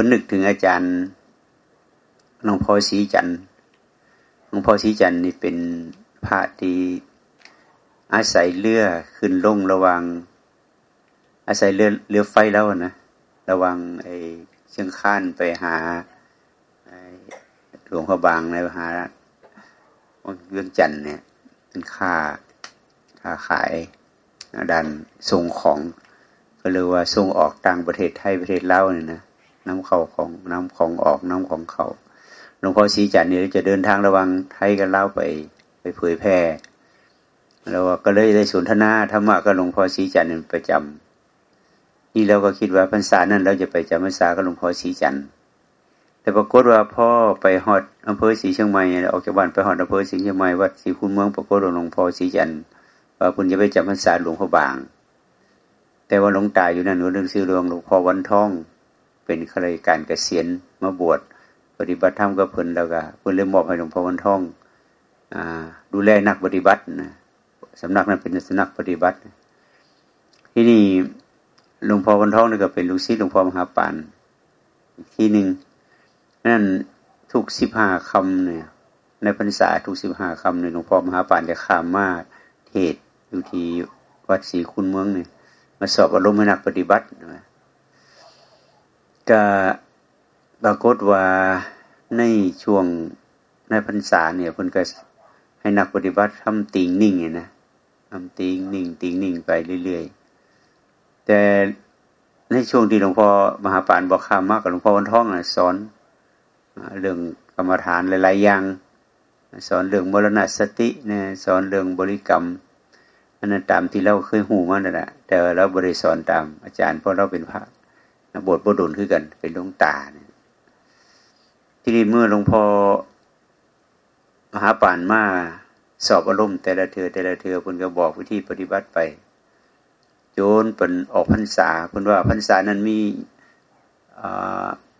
พิ่นนึกถึงอาจารย์หลวงพ่อศรีจันทร์หลวงพ่อศรีจันทร์นี่เป็นพระที่อาศัยเรือขึ้นลงระวัง อาศัยเรือเรือไฟแล้วนะระวังไอ้เชียงคานไปหาหลวงพ่อบางในหาเรื่องจันเนี่ยเป็นค่าค่าขายดันส่งของ ก็เรียกว่าส่งออกต่างประเทศไทยประเทศเล่าเนี่ยนะ น้ำเข้าของน้ำของออกน้ำของเขาหลวงพ่อศรีจันทร์เนี่ยจะเดินทางระวังไทยกันเล่าไปไปเผยแพร่แล้วก็เลยได้สนทนาธรรมะกับหลวงพ่อศรีจันทร์ประจำนี่เราก็คิดว่าพรรษานั้นเราจะไปจำพรรษากับหลวงพ่อศรีจันทร์แต่ปรากฏว่าพ่อไปฮอดอำเภอศรีเชียงใหม่ออกจากบ้านไปฮอดอำเภอศรีเชียงใหม่วัดศรีคุณเมืองปรากฏหลวงพ่อศรีจันทร์ว่าคุณจะไปจำพรรษาหลวงพ่อบาง แต่ว่าหลวงตาอยู่นั่นหนูเรื่องซื้อหลวงหลวงพ่อวันทอง เป็นข้าราชการเกษียณมาบวชปฏิบัติธรรมกับเพิ่นแล้วก็เพิ่นเลยมอบให้หลวงพ่อวันทองอดูแลนักปฏิบัตินะสำนักนั้นเป็นสำนักปฏิบัติ ที่นี่หลวงพ่อวันทองนี่ก็เป็นลูกศิษย์หลวงพ่อมหาปานที่หนึ่งนั่นทุกสิบห้าคำเนี่ย ในพรรษาทุกสิบห้าคำเนี่ยหลวงพ่อมหาปานจะขามมาเทศอยู่ที่วัดศรีคุณเมืองเนี่ยมาสอบอารมณ์นักปฏิบัตินะ ก็ปรากฏว่าในช่วงในพรรษาเนี่ยเพิ่นก็ให้นักปฏิบัติทำติงนิ่งนะทำติงนิ่งติงนิ่งไปเรื่อยๆ แต่ในช่วงที่หลวงพ่อมหาปานบอกข้ามมากกับหลวงพ่อวันท้องนะสอนเรื่องกรรมฐานหลายๆอย่างสอนเรื่องมรณะสตินะสอนเรื่องบริกรรมอันนั้นตามที่เราเคยหูมานั่นแหละแต่เราบริสอนตามอาจารย์เพราะเราเป็นพระ บวชบดุลคือกัน เป็นหลวงตาเนี่ยที่นี่เมื่อหลวงพ่อมหาปานมาสอบอารมณ์แต่ละเธอแต่ละเธอเพิ่นก็บอกวิธีปฏิบัติไป โจนเป็นออกพรรษาเพิ่นว่าพรรษานั้นมี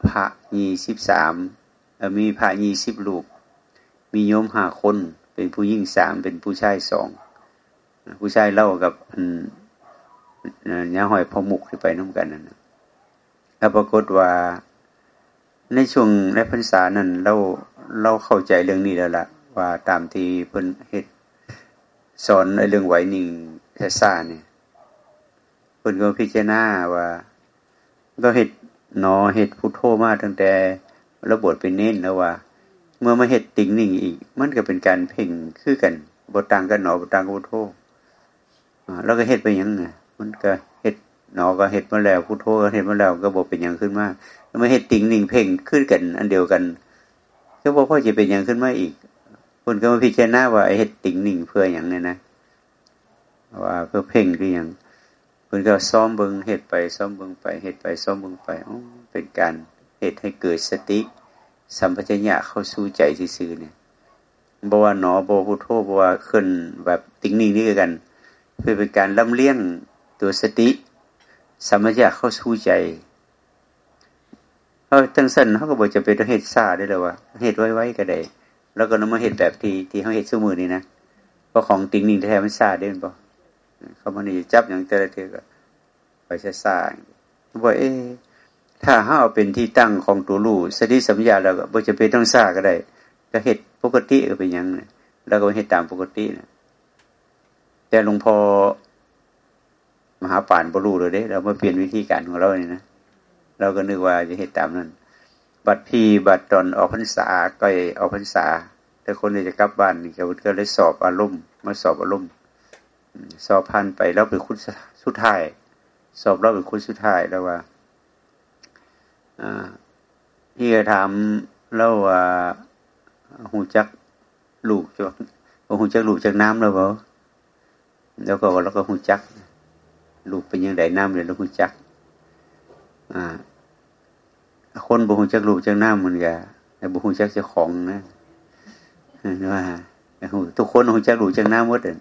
พระยี่สิบสามมีพระยี่สิบลูก มีโยมห้าคนเป็นผู้ยิ่งสามเป็นผู้ชายสองผู้ชายเล่ากับเนี่ยหอยพมุกที่ไปน้ำกันนั่น แล้วปรากฏว่า ในช่วงในพรรษานั้นเราเราเข้าใจเรื่องนี้แล้วล่ะ ว่าตามที่เพิ่นเฮ็ดสอนในเรื่องไหวนิ่งซ่าเนี่ยเพิ่นก็พิจารณาว่าก็เฮ็ดหนอเฮ็ดพุทโธมาตั้งแต่ระบทเป็นเน้นแล้วว่า เมื่อมาเฮ็ดติ่งนิ่งอีก มันก็เป็นการเพ่งคือกันบทต่างกันหนอบทต่างกับพุทโธแล้วก็เฮ็ดไปยังไงมันก็เฮ็ด หนอก็เฮ็ดมาแล้วพุทโธก็เฮ็ดมาแล้วก็บอกเป็นอย่างขึ้นมาไม่เห็ดติ่งนิ่งเพ่งขึ้นกัน อันเดียวกันก็บอกพ่อจะเป็นอย่างขึ้นมาอีกคนก็มาพิจารณาว่าไอ้เห็ดติ่งนิ่งเพื่ออย่างนี้นะว่าเพื่อเพ่งหรืออย่างคนก็ซ้อมเบิงเห็ดไปซ้อมเบิงไปเห็ดไปซ้อมเบิงไปอ๋อเป็นการเหตุให้เกิดสติ สัมปชัญญะเข้าสู่ใจซื่อเนี่ยบอกว่าหนอบอพุทโธบอกว่าขึ้นแบบติ่งนิ่งนี่กัน เพื่อเป็นการลำเลี้ยงตัวสติ สัมปชัญญะเข้าสู่ใจเขาทั้งสั้นเขาก็บอกจะเป็นเหตุซาได้เลยว่าเหตุไว้ไว้ก็ได้แล้วก็นำมาเหตุแบบที่ที่เขาเหตุสู้มือนี่นะเพราะของติงนิ่งแท้มันซาได้ป่ะเขามันนี่จับอย่างแต่ละเทก็ไปซาซาบอกเอ๊ถ้าห้าเป็นที่ตั้งของตัวลูสติสัมยาแล้วก็บจะเป็นต้องซาก็ได้ ก็เหตุปกติก็เป็นอย่างนี้แล้วก็เหตุตามปกตินะแต่หลวงพ่อ มหาป่านบรูเลยเด้ เรามาเปลี่ยนวิธีการของเราเนี่ยนะเราก็นึกว่าจะเหตุตามนั้น บัดพีบัดตอนออกพรรษาก็ออกพรรษาแต่คนจะกลับบ้านนี่ก็เลยสอบอารมณ์มาสอบอารมณ์สอบพันไปแล้วเป็นคุณสุดท้าย สอบแล้วเป็นคุณสุดท้ายแล้วว่าที่จะถามแล้วว่าหูจักลูกจากหูจักลูกจากน้ำแล้วเปล่าแล้วก็แล้วก็หูจัก ลูกเป็นยังไงน้ำเลยแล้วหูจัก อ่า คนบุหุจักลูกจักน้ามันก็แต่บุหุจักเจ้าของนะว่าทุกคนบุหุจักลูกจักน้ำหมดเลย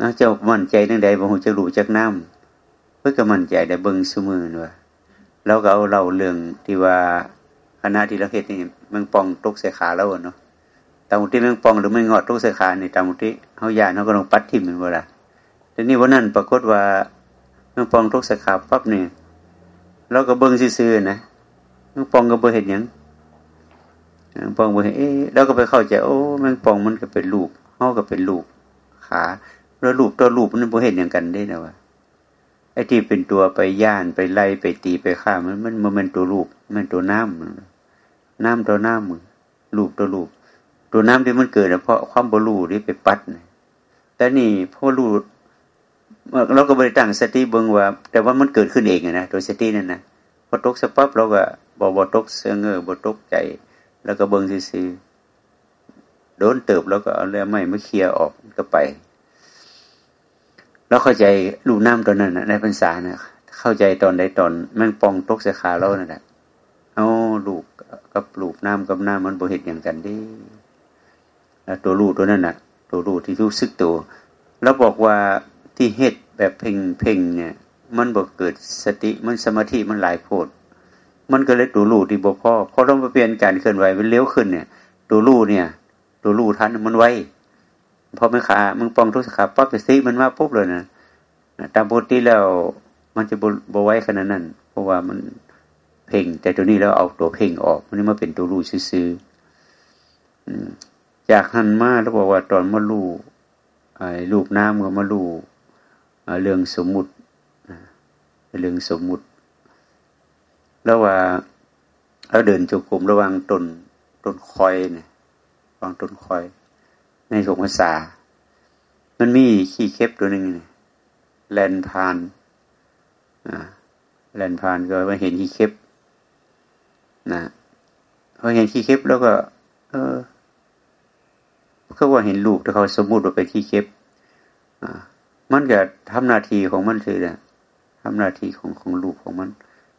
นะเจ้ามั่นใจตั้งใดบุหุจักลูกจักน้ำเพื่อก็มั่นใจได้เบิ้งสมือว่าเราก็เอาเราเรื่องที่ว่าคณะที่เราเห็นนี่มันปองตกใส่ขาแล้วเนาะตามุติมันปองหรือไม่งอดตกใส่ขานี่ตามุติเขาหยาเขาก็ลงปัดทิ่มมันเวลา แต่นี่วันนั้นปรากฏว่ามันปองตกส่ขาปั๊บเนี่ยเราก็เบิ้งซื่อๆนะแมงปองก็บ่เห็นยังแมงปองบ่เห็นเอ๊ะแล้วก็ไปเข้าใจโอ้แมงปองมันก็เป็นลูกเฮาก็เป็นลูกขาแล้วลูกตัวลูกมันบ่เห็นอย่างกันได้นะวะไอ้ที่เป็นตัวไปย่านไปไล่ไปตีไปฆ่ามันมันมันตัวลูกมันตัวน้ำน้ำตัวน้ำลูกตัวลูกตัวน้ำที่มันเกิดเพราะความบรูที่ไปปัดแต่นี่พอรู้ เราก็บริตั้งสติเบิ่งว่า แต่ว่ามันเกิดขึ้นเองนะโดยสตินั่นนะพอตกสปับเราก็บอบอตกเสือเงอบ่ตกใจ แล้วก็เบิ่งซื่อโดนเติบแล้วก็เอาเรื่องไม่มาเคลียร์ออกก็ไป แล้วเข้าใจลูน้ำตอนนั้นนะในพรรษานะเข้าใจตอนใดตอนมันปองตกเสขาเรานั่นแหละเอาลูกกับลูกน้ำกับน้ำมันบ่เหตุอย่างกันดิตัวลูกตัวนั้นน่ะตัวลูกที่รู้สึกตัว แล้วบอกว่า ที่เหตุแบบเพ่งเพ่งเนี่ย มันบ่เกิดสติมันสมาธิมันหลายโพดมันก็เลยตัวลูกที่บ่พอพอต้องเปลี่ยนการเคลื่อนไหวมันเลี้ยวขึ้นเนี่ยตัวลูกเนี่ย ตัวลูกทันมันไวพอมันขามึงปองทุกสขาปั๊บสติมันมาปุ๊บเลยนะตามปกติแล้วมันจะบไว้ขนาดนั้น เพราะว่ามันเพ่ง แต่ตัวนี้แล้วเอาตัวเพ่งออก มันนี่มาเป็นตัวรู้ซื้อจากหันมาแล้วบอกว่าตอนมาลู่รูปน้ำก็มาลู่ เรื่องสมมุติเรื่องสมมุติแล้วว่าเราเดินจุกลมระวังต้นต้นคอยเนี่ยระวางต้นคอย ในสงภาษา มันมีขี้เค็บตัวหนึ่งเนี่ยแลนพานแลนพานก็มาเห็นขี้เค็บนะพอเห็นขี้เค็บแล้วก็ เออเขาว่าเห็นลูกแต่เขาสมมุติว่าไปขี้เค็บอ่า มันก็ทำหน้าที่ของมันคือเนี่ยทำหน้าที่ของของลูกของมัน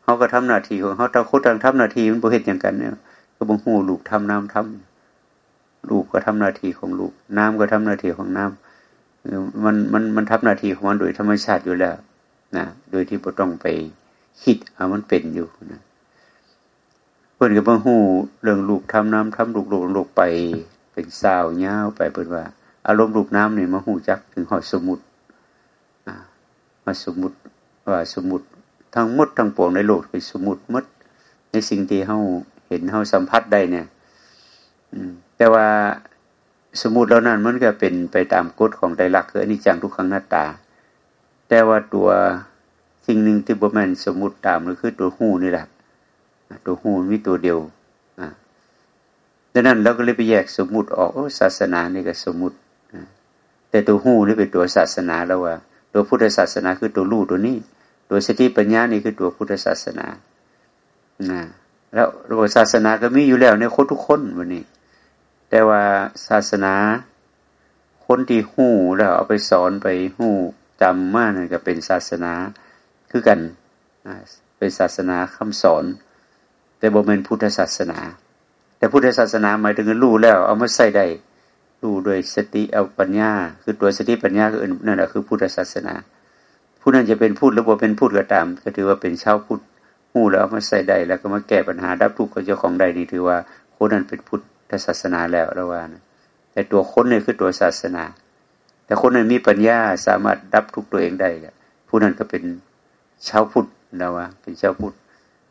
เขาก็ทำหน้าที่ของเขาต่างคนต่างทำหน้าที่มันประเภทอย่างกันเนี่ยก็บ่งหูลูกทำน้ำทำลูกก็ทำหน้าที่ของลูก น้ำก็ทำหน้าที่ของน้ำมันมันมันทำหน้าที่ของมันโดยธรรมชาติอยู่แล้วนะโดยที่บ่ต้องไปคิดเอามันเป็นอยู่นะเพื่อนกับเบิ่งหูเรื่องลูกทำน้ำทำลูกลูกลูกไปเป็นสาวเงาไปเพื่อนว่า อารมณ์ลูกน้ำเนี่ยมาหูจักถึงหอดสมุด มาสมุดว่าสมุดทั้งหมดทั้งปวงในโลกเป็นสมุดมด ในสิ่งที่เขาเห็นเขาสัมผัสได้เนี่ยแต่ว่าสมมติแล้วนั้นมันก็เป็นไปตามกฎของไตรลักษณ์คืออนิจจังทุกขังหน้าตา แต่ว่าตัวสิ่งหนึ่งที่บ่แม่นสมมติตามก็คือตัวหูนี่แหละตัวหูมีตัวเดียวดังนั้นเราก็เลยไปแยกสมมุติออกศาสนานี่ก็สมมุติแต่ตัวหูนี่เป็นตัวศาสนาแล้วว่า ตัวพุทธศาสนาคือตัวรู้ตัวนี้ ตัวสติปัญญานี่คือตัวพุทธศาสนานะแล้วระบบศาสนาก็มีอยู่แล้วในคนทุกคนวันนี้ แต่ว่าศาสนา คนที่หู้แล้วเอาไปสอนไปหู้จำมากนี่ก็เป็นศาสนาคือกันเป็นศาสนาคำสอน แต่บ่เป็นพุทธศาสนา แต่พุทธศาสนาหมายถึงรู้แล้ว เอามาใส่ได้ รู้โดยสติเอาปัญญา คือตัวสติปัญญาคือนั่นแหละคือพุทธศาสนา ผู้นั้นจะเป็นพูดหรือว่าเป็นพูดก็ตาม ก็ถือว่าเป็นชาวพุทธหู้แล้วเอามาใส่ได้แล้วก็มาแก้ปัญหาดับทุกข์กับเจ้าของได้นี่ถือว่าคนนั้นเป็นพุทธศาสนาแล้วระว่านะแต่ตัวคนเนี่ยคือตัวศาสนา แต่คนนั้นมีปัญญาสามารถดับทุกตัวเองได้ผู้นั้นก็เป็นชาวพุทธนะว่า เป็นชาวพุทธ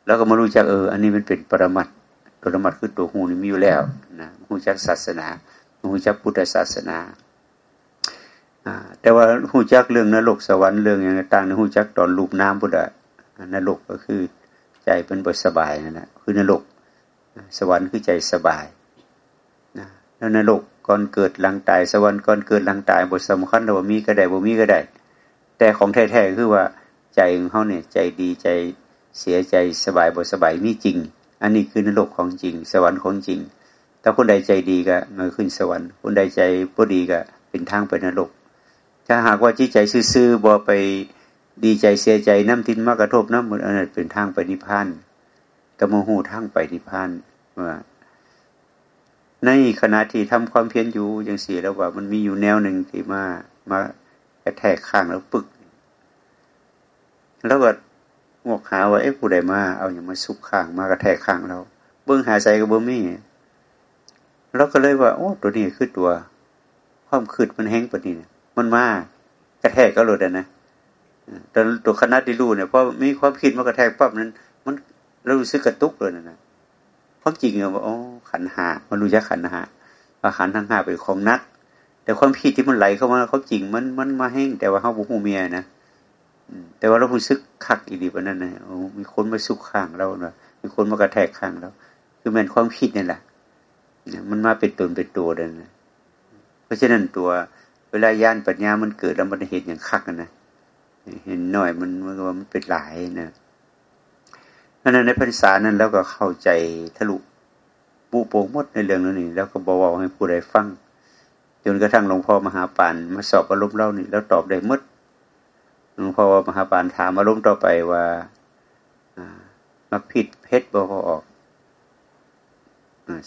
แล้วก็มารู้จักเออ อันนี้มันเป็นปรมัตปรมัตคือตัวหูนี่มีอยู่แล้วนะหูจักศาสนา หูจักพุทธศาสนาแต่ว่าหูจักเรื่องนรกสวรรค์เรื่องอย่างต่างๆหูจักตอนลูกน้ำพุทธนรกก็คือใจเป็นบทสบายนั่นแหละคือนรกสวรรค์คือใจสบายนะแล้วนรกก่อนเกิดหลังตายสวรรค์ก่อนเกิดหลังตายบทสำคัญว่ามีก็ได้บ่มีก็ได้ แต่ของแท้ๆคือว่าใจของเขาเนี่ยใจดีใจเสียใจสบายบทสบายมีจริง อันนี้คือนรกของจริง สวรรค์ของจริง ถ้าคนใดใจดีก็เงยขึ้นสวรรค์ คนใดใจบ่ดีก็เป็นทางไปนรก ถ้าหากว่าจิตใจซื่อๆบ่ไปดีใจเสียใจน้ำทินมากระทบน้ำมันอันนั้นเป็นทางไปนิพพานกระโมหูทางไปนิพพานว่าในขณะที่ทำความเพียรอยู่อย่างสี่แล้วว่า มันมีอยู่แนวหนึ่งที่มามากระแทกข้างแล้วปึก แล้วก็งวกหาว่าเอ๊ะผู้ใดมาเอาอย่างมาสุกข้างมากระแทกข้างเราเบื้องหาใจกับเบื้องมี เราก็เลยว่า โอ้ ตัวนี้คือตัว ความคืดมันแห้งปนี้เนี่ยมันมากกระแทกก็หลุดนะแต่ตัวคณะที่รู้เนี่ยพอมีความคิดมากระแทกปั๊บนั้น มันแล้วรู้สึกกระตุกเลยนะเพราะจริงอะว่าอ๋อขันหามันรู้จักขันหาว่าขันทั้งห้าเป็นของนัก แต่ความผิดที่มันไหลเข้ามาเขาจริงมันมันมาแห้งแต่ว่าเขาบุกหูเมียนะแต่ว่าเรารู้สึกคักอีดีวันนั้นนะมีคนมาสุกข้างเราเนาะมีคนมากระแทกข้างเราคือมันความคิดนี่แหละ มันมาเป็นตนเป็นตัวเลยนะเพราะฉะนั้นตัวเวลาย่านปัญญามันเกิดแล้วมันเห็นอย่างคักนะเห็นหน่อยมันมันว่ามันเป็นหลายนะเพราะนั้นในพรรษานั้นแล้วก็เข้าใจทะลุปูโปงมดในเรื่องนี้แล้วก็บอกให้ผู้ใดฟังจนกระทั่งหลวงพ่อมหาปานมาสอบอารมณ์เล่านี่แล้วตอบได้มดหลวงพ่อมหาปานถามอารมณ์ต่อไปว่ามาผิดเพชรบอกออก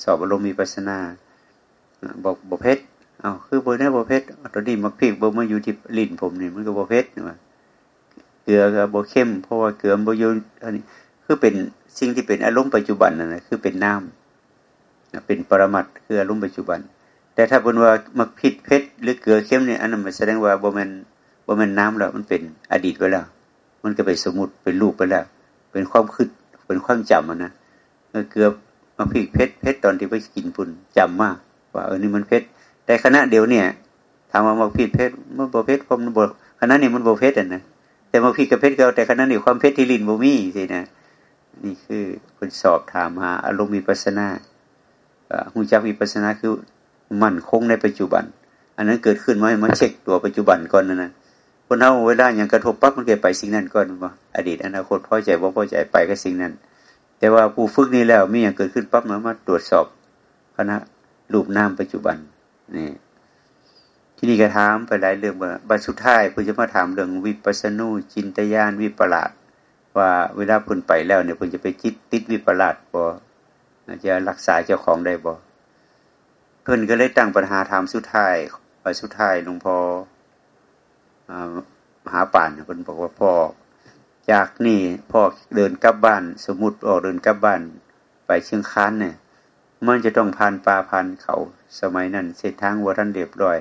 สอบอารมณ์มีปัสนา บอกบอเพชรเอาคือบ่ได้บอเพชรตอนนี้มักพริกบ่มาอยู่ที่ลิ้นผมนี่มันก็บอเพชรนะเกลือก็บอเข้ม เพราะว่าเกลือบ่อยู่อันนี้คือเป็นสิ่งที่เป็นอารมณ์ปัจจุบันนะนะคือเป็นน้ำเป็นปรมัตคืออารมณ์ปัจจุบัน แต่ถ้าบนว่ามักผิดเพชรหรือเกลือเข้มเนี่ยอันนั้นมันแสดงว่าบ่แมนบ่แมนน้ำแล้วมันเป็นอดีตไปแล้ว มันก็ไปสมมติเป็นรูปไปแล้ว เป็นความคิดเป็นความจำนะเกลือ มาพริกเพชรเพชรตอนที่ไปกินปุ่นจำมากว่าเออนี่มันเพชรแต่คณะเดียวเนี่ยถามว่ามาพริกเพชรมันบ่เพชรผมบ่คณะนี้มันบ่เพชรอะนะแต่มาพริกกับเพชรก็แต่คณะนี้ความเพชรที่ลินบ่มีสินะนี่คือคนสอบถามหาอารมณ์มีปัสนาหูจักมีปัสนาคือมั่นคงในปัจจุบัน อันนั้นเกิดขึ้นมาให้มาเช็คตัวปัจจุบันก่อนนะนะคนเอาเวลาอย่างกระทบปั๊บมันเกิดไปสิ่งนั้นก่อนว่าอดีตอนาคตพอใจบ่าพอใจไปก็สิ่งนั้น แต่ว่าผู้ฝึกนี้แล้วมีอย่างเกิดขึ้นปั๊บมามาตรวจสอบคณะรูปนามปัจจุบันนี่ที่นี่ก็ถามไปหลายเรื่องว่าบัดสุดท้ายพื่อจะมาถามเรื่องวิปัสนูจินตยานวิปลาสว่าเวลาพุ่นไปแล้วเนี่ยพุ่นจะไปจิตติดวิปลาสบ่จะรักษาเจ้าของได้บ่เพิ่นก็เลยตั้งปัญหาถามสุดท้ายสุดท้ายหลวงพ่อมหาป่านเพิ่นบอกว่าพ่อ จากนี่พ่อเดินกลับบ้าน สมมติออกเดินกลับบ้าน ไปเชียงคานเนี่ยมันจะต้องผ่านป่าผ่านเขาสมัยนั้น เส้นทางวัท่านเรียบร้อย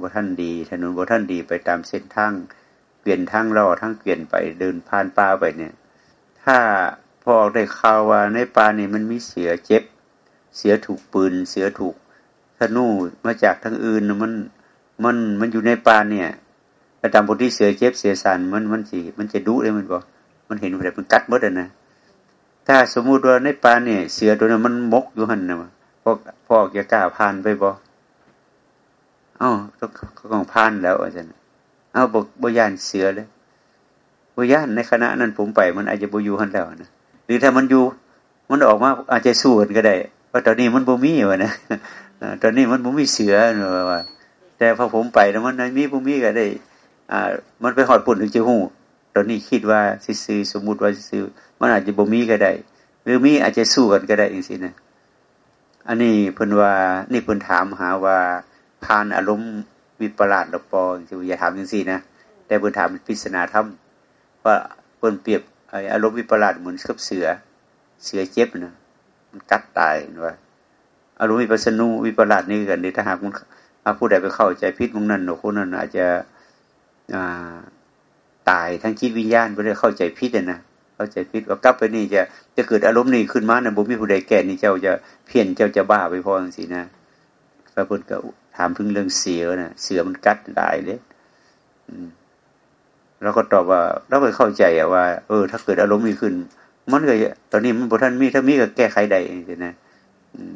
วัท่านดี ถนนวัท่านดีไปตามเส้นทางเปลี่ยนทางล่อทั้งเปลี่ยนไปเดินผ่านป่าไปเนี่ย ถ้าพ่อได้ข่าวว่าในป่านี่มันมีเสือเจ็บ เสือถูกปืน เสือถูกธนูมาจากทางอื่นมันมันมันอยู่ในป่าเนี่ย แต่ตามบทที่เสือเจ็บเสือสันมันมันจีมันจะดุเลยมันบอกมันเห็นแบบมันกัดมดเลยนะถ้าสมมุติว่าในป่าเนี่ยเสือตัวนั้นมันมกอยู่หันนะพอพอจะกล้าพานไปบอเอ้าต้องต้องพานแล้วอาจารย์เอ้าบอกบยานเสือเลยบยานในคณะนั้นผมไป มันอาจจะบอยู่หันแล้วนะหรือถ้ามันอยู่ มันออกมาอาจจะสู้กันก็ได้เพราะตอนนี้มันบ่มีวะนะตอนนี้มันบ่มีเสือเนอะว่าแต่พอผมไปแล้วมันมีบ่มีก็ได้ อ่า มันไปหอดปุ่นถึงจะหูตอนนี้คิดว่าซื้อสมมุติว่าซื้อมันอาจจะบ่มีก็ได้หรือมีอาจจะสู้กันก็ได้อย่างนี้นะอันนี้เพิ่นว่านี่เพิ่นถามหาว่าพานอารมณ์วิปลาสหรือปออย่าถามอย่างนี้นะแต่เพิ่นถามพิศนาธรรมว่าเพิ่นเปรียบอารมณ์วิปลาสเหมือนกับเสือ เสือเจ็บนะมันกัดตายว่าอารมณ์วิปัสนุวิปลาสนี่กันนี่ถ้าหากมันผู้ใดไปเข้าใจพิษมึงนั่นหนูคนนั้นอาจจะ ตายทั้งจิตวิญญาณไปเลยเข้าใจพิษนะเข้าใจพิษว่ากลับไปนี่จะจะเกิดอารมณ์นี้ขึ้นมานะบุมีผู้ใดแก่นี่เจ้าจะเพี้ยนเจ้าจะบ้าไปพอสินะพระพุทธก็ถามถึงเรื่องเสือนะเสือมันกัดตายเลยเราก็ตอบว่าเราไปเข้าใจอะว่า เออ ถ้าเกิดอารมณ์นี้ขึ้น มันก็ตอนนี้มันบท่านมีถ้ามีก็แก้ไขได้สินะ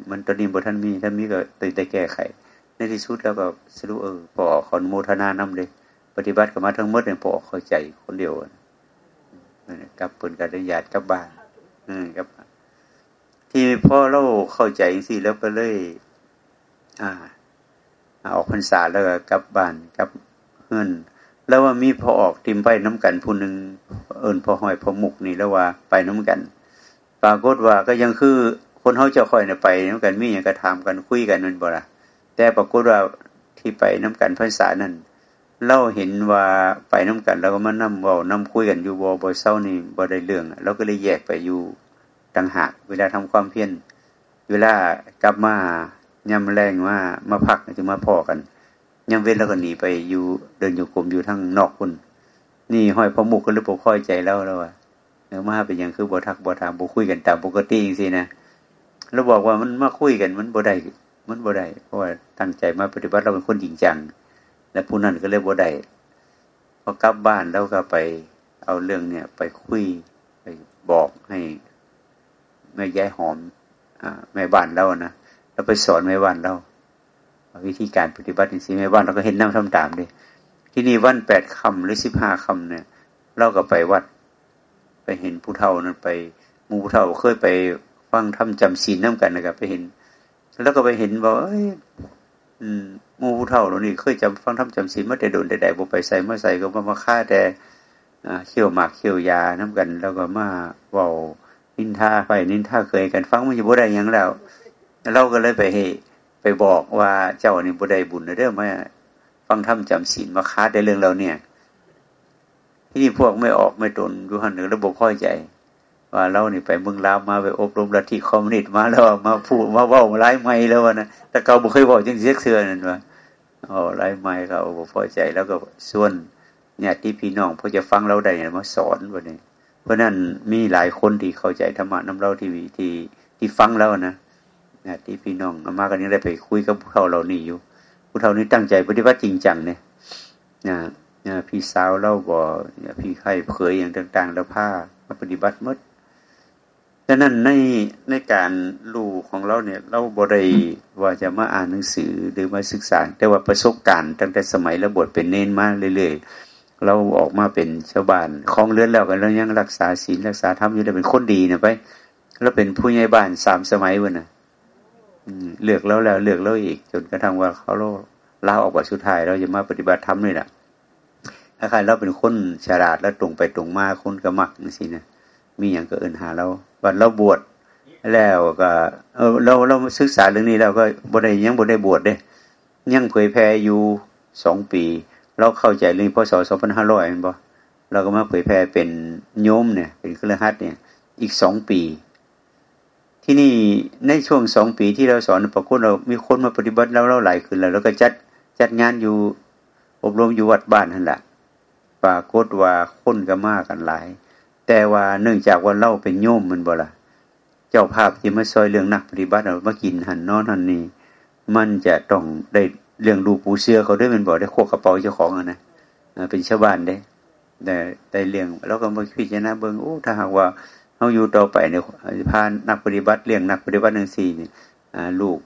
มันตอนนี้บท่านมีถ้ามีก็ตื่นแต่แก้ไข ในที่สุดแล้วก็สรุปเออพอขอนโมทนานำเลย ปฏิบัติกับมาทั้งหมดเนี่ยพอเข้าใจคนเดียวกับปืนกับญาติกับบ้านกับที่พ่อเราเข้าใจสิแล้วก็เลย อ่าออกพรรษาแล้วกลับบ้านกับเพื่อนแล้วว่ามีพอออกทิมไปน้ำกันผู้หนึ่งเอิญพอหอยพอมุกนี่แล้วว่าไปน้ำกัน ปรากฏว่าก็ยังคือคนเขาจะคอยเนี่ยไปน้ำกันมีอย่างกระทำกันคุยกันนั่นบ่ละแต่ปรากฏว่าที่ไปน้ำกันพรรษานั้น เราเห็นว่าไปน้ากันแล้วก็มานั่งเว้านั่งคุยกันอยู่บ่บ่เศร้านี่บ่ได้เรื่องเราก็เลยแยกไปอยู่ต่างหากเวลาทำความเพียรเวลากลับมาย่ำแรงว่ามาพักจะมาพอกันย่ำเว้นแล้วก็หนีไปอยู่เดินอยู่กลมอยู่ทั้งนอกคุณนี่ห้อยพอมุกกันหรือปกค่อยใจแล้วแล้วว่าเออมาเป็นอย่างคือบ่ทักบ่ถามบ่คุยกันตามปกติจริงๆนะเราบอกว่ามันมาคุยกันมันบ่ได้มันบ่ได้เพราะว่าตั้งใจมาปฏิบัติเราเป็นคนจริงจัง และผู้นั้นก็เลยบ่ได้พอกลับบ้านแล้วก็ไปเอาเรื่องเนี่ย ไปคุยไปบอกให้แม่ย้ายหอมอแม่บ้านเรานะเราไปสอนแม่บ้านเราวิธีการปฏิบัติจริงๆแม่บ้านเราก็เห็นน้ำทำตามดิที่นี่วันแปดคำหรือสิบห้าคำเนี่ย เราก็ไปวัด ไปเห็นผู้เฒ่านั้นไปมูผู้เฒ่าเคยไปฟังทำจำศีลน้ากันนะครับไปเห็น แล้วก็ไปเห็นว่า อ้ยมูผู้เฒ่าเรานี่เคยจำฟังทำจำศีลมาแต่โดนแต่ใดบ่ไปใส่เมื่อใส่ก็มามาฆ่าแต่เขี่ยวหมากเขี่ยวยาน้ากัน แล้วก็มาเว่านินทาไปนินทาเคยกันฟังมันจะบ่ได้ยังแล้วเราก็เลยไปให้ไปบอกว่าเจ้านี่บ่ได้บุญเด้อมาฟังทำจำศีลมาค้าได้เรื่องเราเนี่ย ที่นี่พวกไม่ออกไม่ตนดูหันหนึ่งระบบค่อยใจ ว่าเรานี่ไปเมืองลาวมาไปอบรมลัทธิคอมมิวนิสต์มาแล้วมาพูดมาว่าไล่ไม่แล้วนะแต่เก่าบุเคยบอกจังเสียเสือนั่นว่าอ๋อไล่ไม่เขาบุพอใจแล้วก็ส่วนเนี่ยที่พี่น้องพอจะฟังเราได้เนี่ยมาสอนวันนี้ เพราะนั้นมีหลายคนที่เข้าใจธรรมะน้ำเราทีวีที่ที่ฟังแล้วนะเนี่ยที่พี่น้องมากันนี้ได้ไปคุยกับพวกเขาเรานี่อยู่ ผู้เฒ่านี้ตั้งใจปฏิบัติจริงจังเนี่ยนะนะพี่สาวเล่าบ่พี่ไข่เผยอย่างต่าง ๆ แล้วผ้ามาปฏิบัติมด ดังนั้นในในการรู้ของเราเนี่ย เราบ่ได้ว่าจะมาอ่านหนังสือหรือมาศึกษา แต่ว่าประสบการณ์ตั้งแต่สมัยเราบวชเป็นเน้นมาเรื่อยๆ เราออกมาเป็นชาวบ้านคลองเลือนแล้วกันแล้วยังรักษาศีลรักษาธรรมอยู่ได้เป็นคนดีนะไป แล้วเป็นผู้ใหญ่บ้านสามสมัยวันนะเลือกแล้วแล้วเลือกแล้วอีก จนกระทั่งว่าเขาโลลาออกว่าสุดท้ายเราจะมาปฏิบัติธรรมนี่แหละถ้าใครเราเป็นคนฉลาดแล้วตรงไปตรงมาคนกระมักนี่สินะ มีอย่างก็เอินหาเราวันเราบวชแล้วก็เออเราเราศึกษาเรื่องนี้แล้วก็บวชได้ยังบวชได้บวชเด้ยังเผยแพร่อยู่สองปี เราเข้าใจเรื่องพศสองพันห้าร้อยเห็นบ่เราก็มาเผยแพร่เป็นโยมเนี่ย เป็นเครือขัดเนี่ย อีกสองปี ที่นี่ในช่วงสองปีที่เราสอนปรากฏเรามีคนมาปฏิบัติแล้วเราหลายขึ้นแล้วแล้วก็จัดจัดงานอยู่อบรมอยู่วัดบ้านนั่นแหละปรากฏว่าคนก็มากกันหลาย แต่ว่าเนื่องจากว่าเราเป็นโยมมันบ่ละเจ้าภาพที่มาซอยเรื่องนักปฏิบัติเรามากินหันนอนหันนี่มันจะต้องได้เรื่องดูปูเสื้อเขาด้วยมันบอกได้โคกกระเป๋าเจ้าของนะเป็นชาวบ้านได้แต่ได้เรื่องแล้วก็มาพิจารณาเบิ้งโอ้ถ้าหากว่าเขาอยู่ต่อไปเนี่ยพานักปฏิบัติเลี้ยงนักปฏิบัติหนึ่งสี่เนี่ยลูก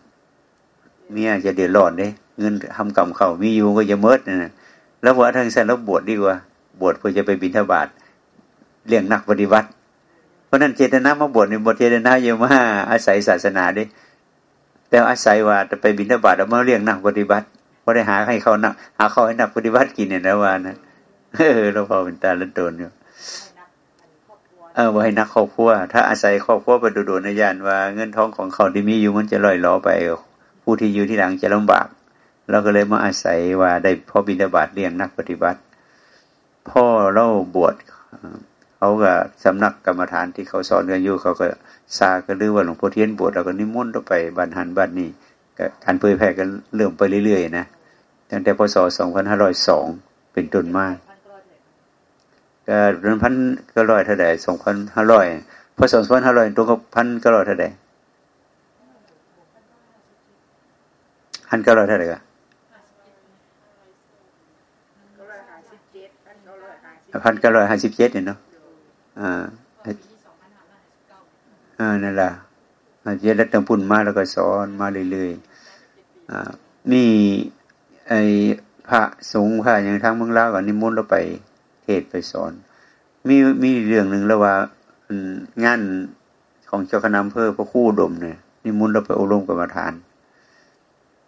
เมียจะเดือดร้อนเด้เงินทำกรรมเขามีอยู่ก็จะเมิดนะแล้วว่าทางสันแล้วบวชดีกว่า บวชเพื่อจะไปบิณฑบาต เลี้ยงนักปฏิบัติ เพราะนั้นเจตนามาบวชในบทเจตนาเยอะมากอาศัยศาสนาดิแต่อาศัยว่าจะไปบิณฑบาตแล้วมาเลี้ยงนักปฏิบัติเพราะได้หาให้เขานักหาเขาให้นักปฏิบัติกินเนี่ยนะว่านะเออเราพอเป็นตาลันโดนอยู่เออว่าให้นักครอบครัวถ้าอาศัยครอบครัวไปดูดในยานว่า เงินทองของเขาที่มีอยู่มันจะลอยล้อไป ผู้ที่อยู่ที่หลังจะลำบากเราก็เลยมาอาศัยว่าได้พ่อบิดาบาตเลี้ยงนักปฏิบัติ พ่อเล่าบวช เขาก็สำนักกรรมฐานที่เขาสอนกันอยู่เขาก็ซาก็รือว่าหลวงพ่อเทียนบวชเราก็นิมนต์ไปบันหันบันนี้การเผยแพร่กันเริ่มไปเรื่อยๆนะตั้งแต่พศ 2502 เป็นต้นมาก็เดือนพันก็ร้อยเท่าใดสองพันห้าร้อยพอสองพันห้าร้อยตรงกับพันก็ร้อยเท่าใดพันก็ร้อยเท่าใดก็พันก็ร้อยห้าสิบเจ็ดเนี่ยเนาะ อ่าอ่านั่นแหละเจริญตั้งปุ่นมาแล้วก็สอนมาเรื่อยๆอ่ามีไอ้พระสงฆ์พระอย่างทางเมืองลาวก็นิมนต์เราไปเทศไปสอน มีมีเรื่องหนึ่งแล้วว่างานของเจ้าคณะอำเภอพระคู่ดมเนี่ยนิมนต์เราไปอบรมกรรมฐาน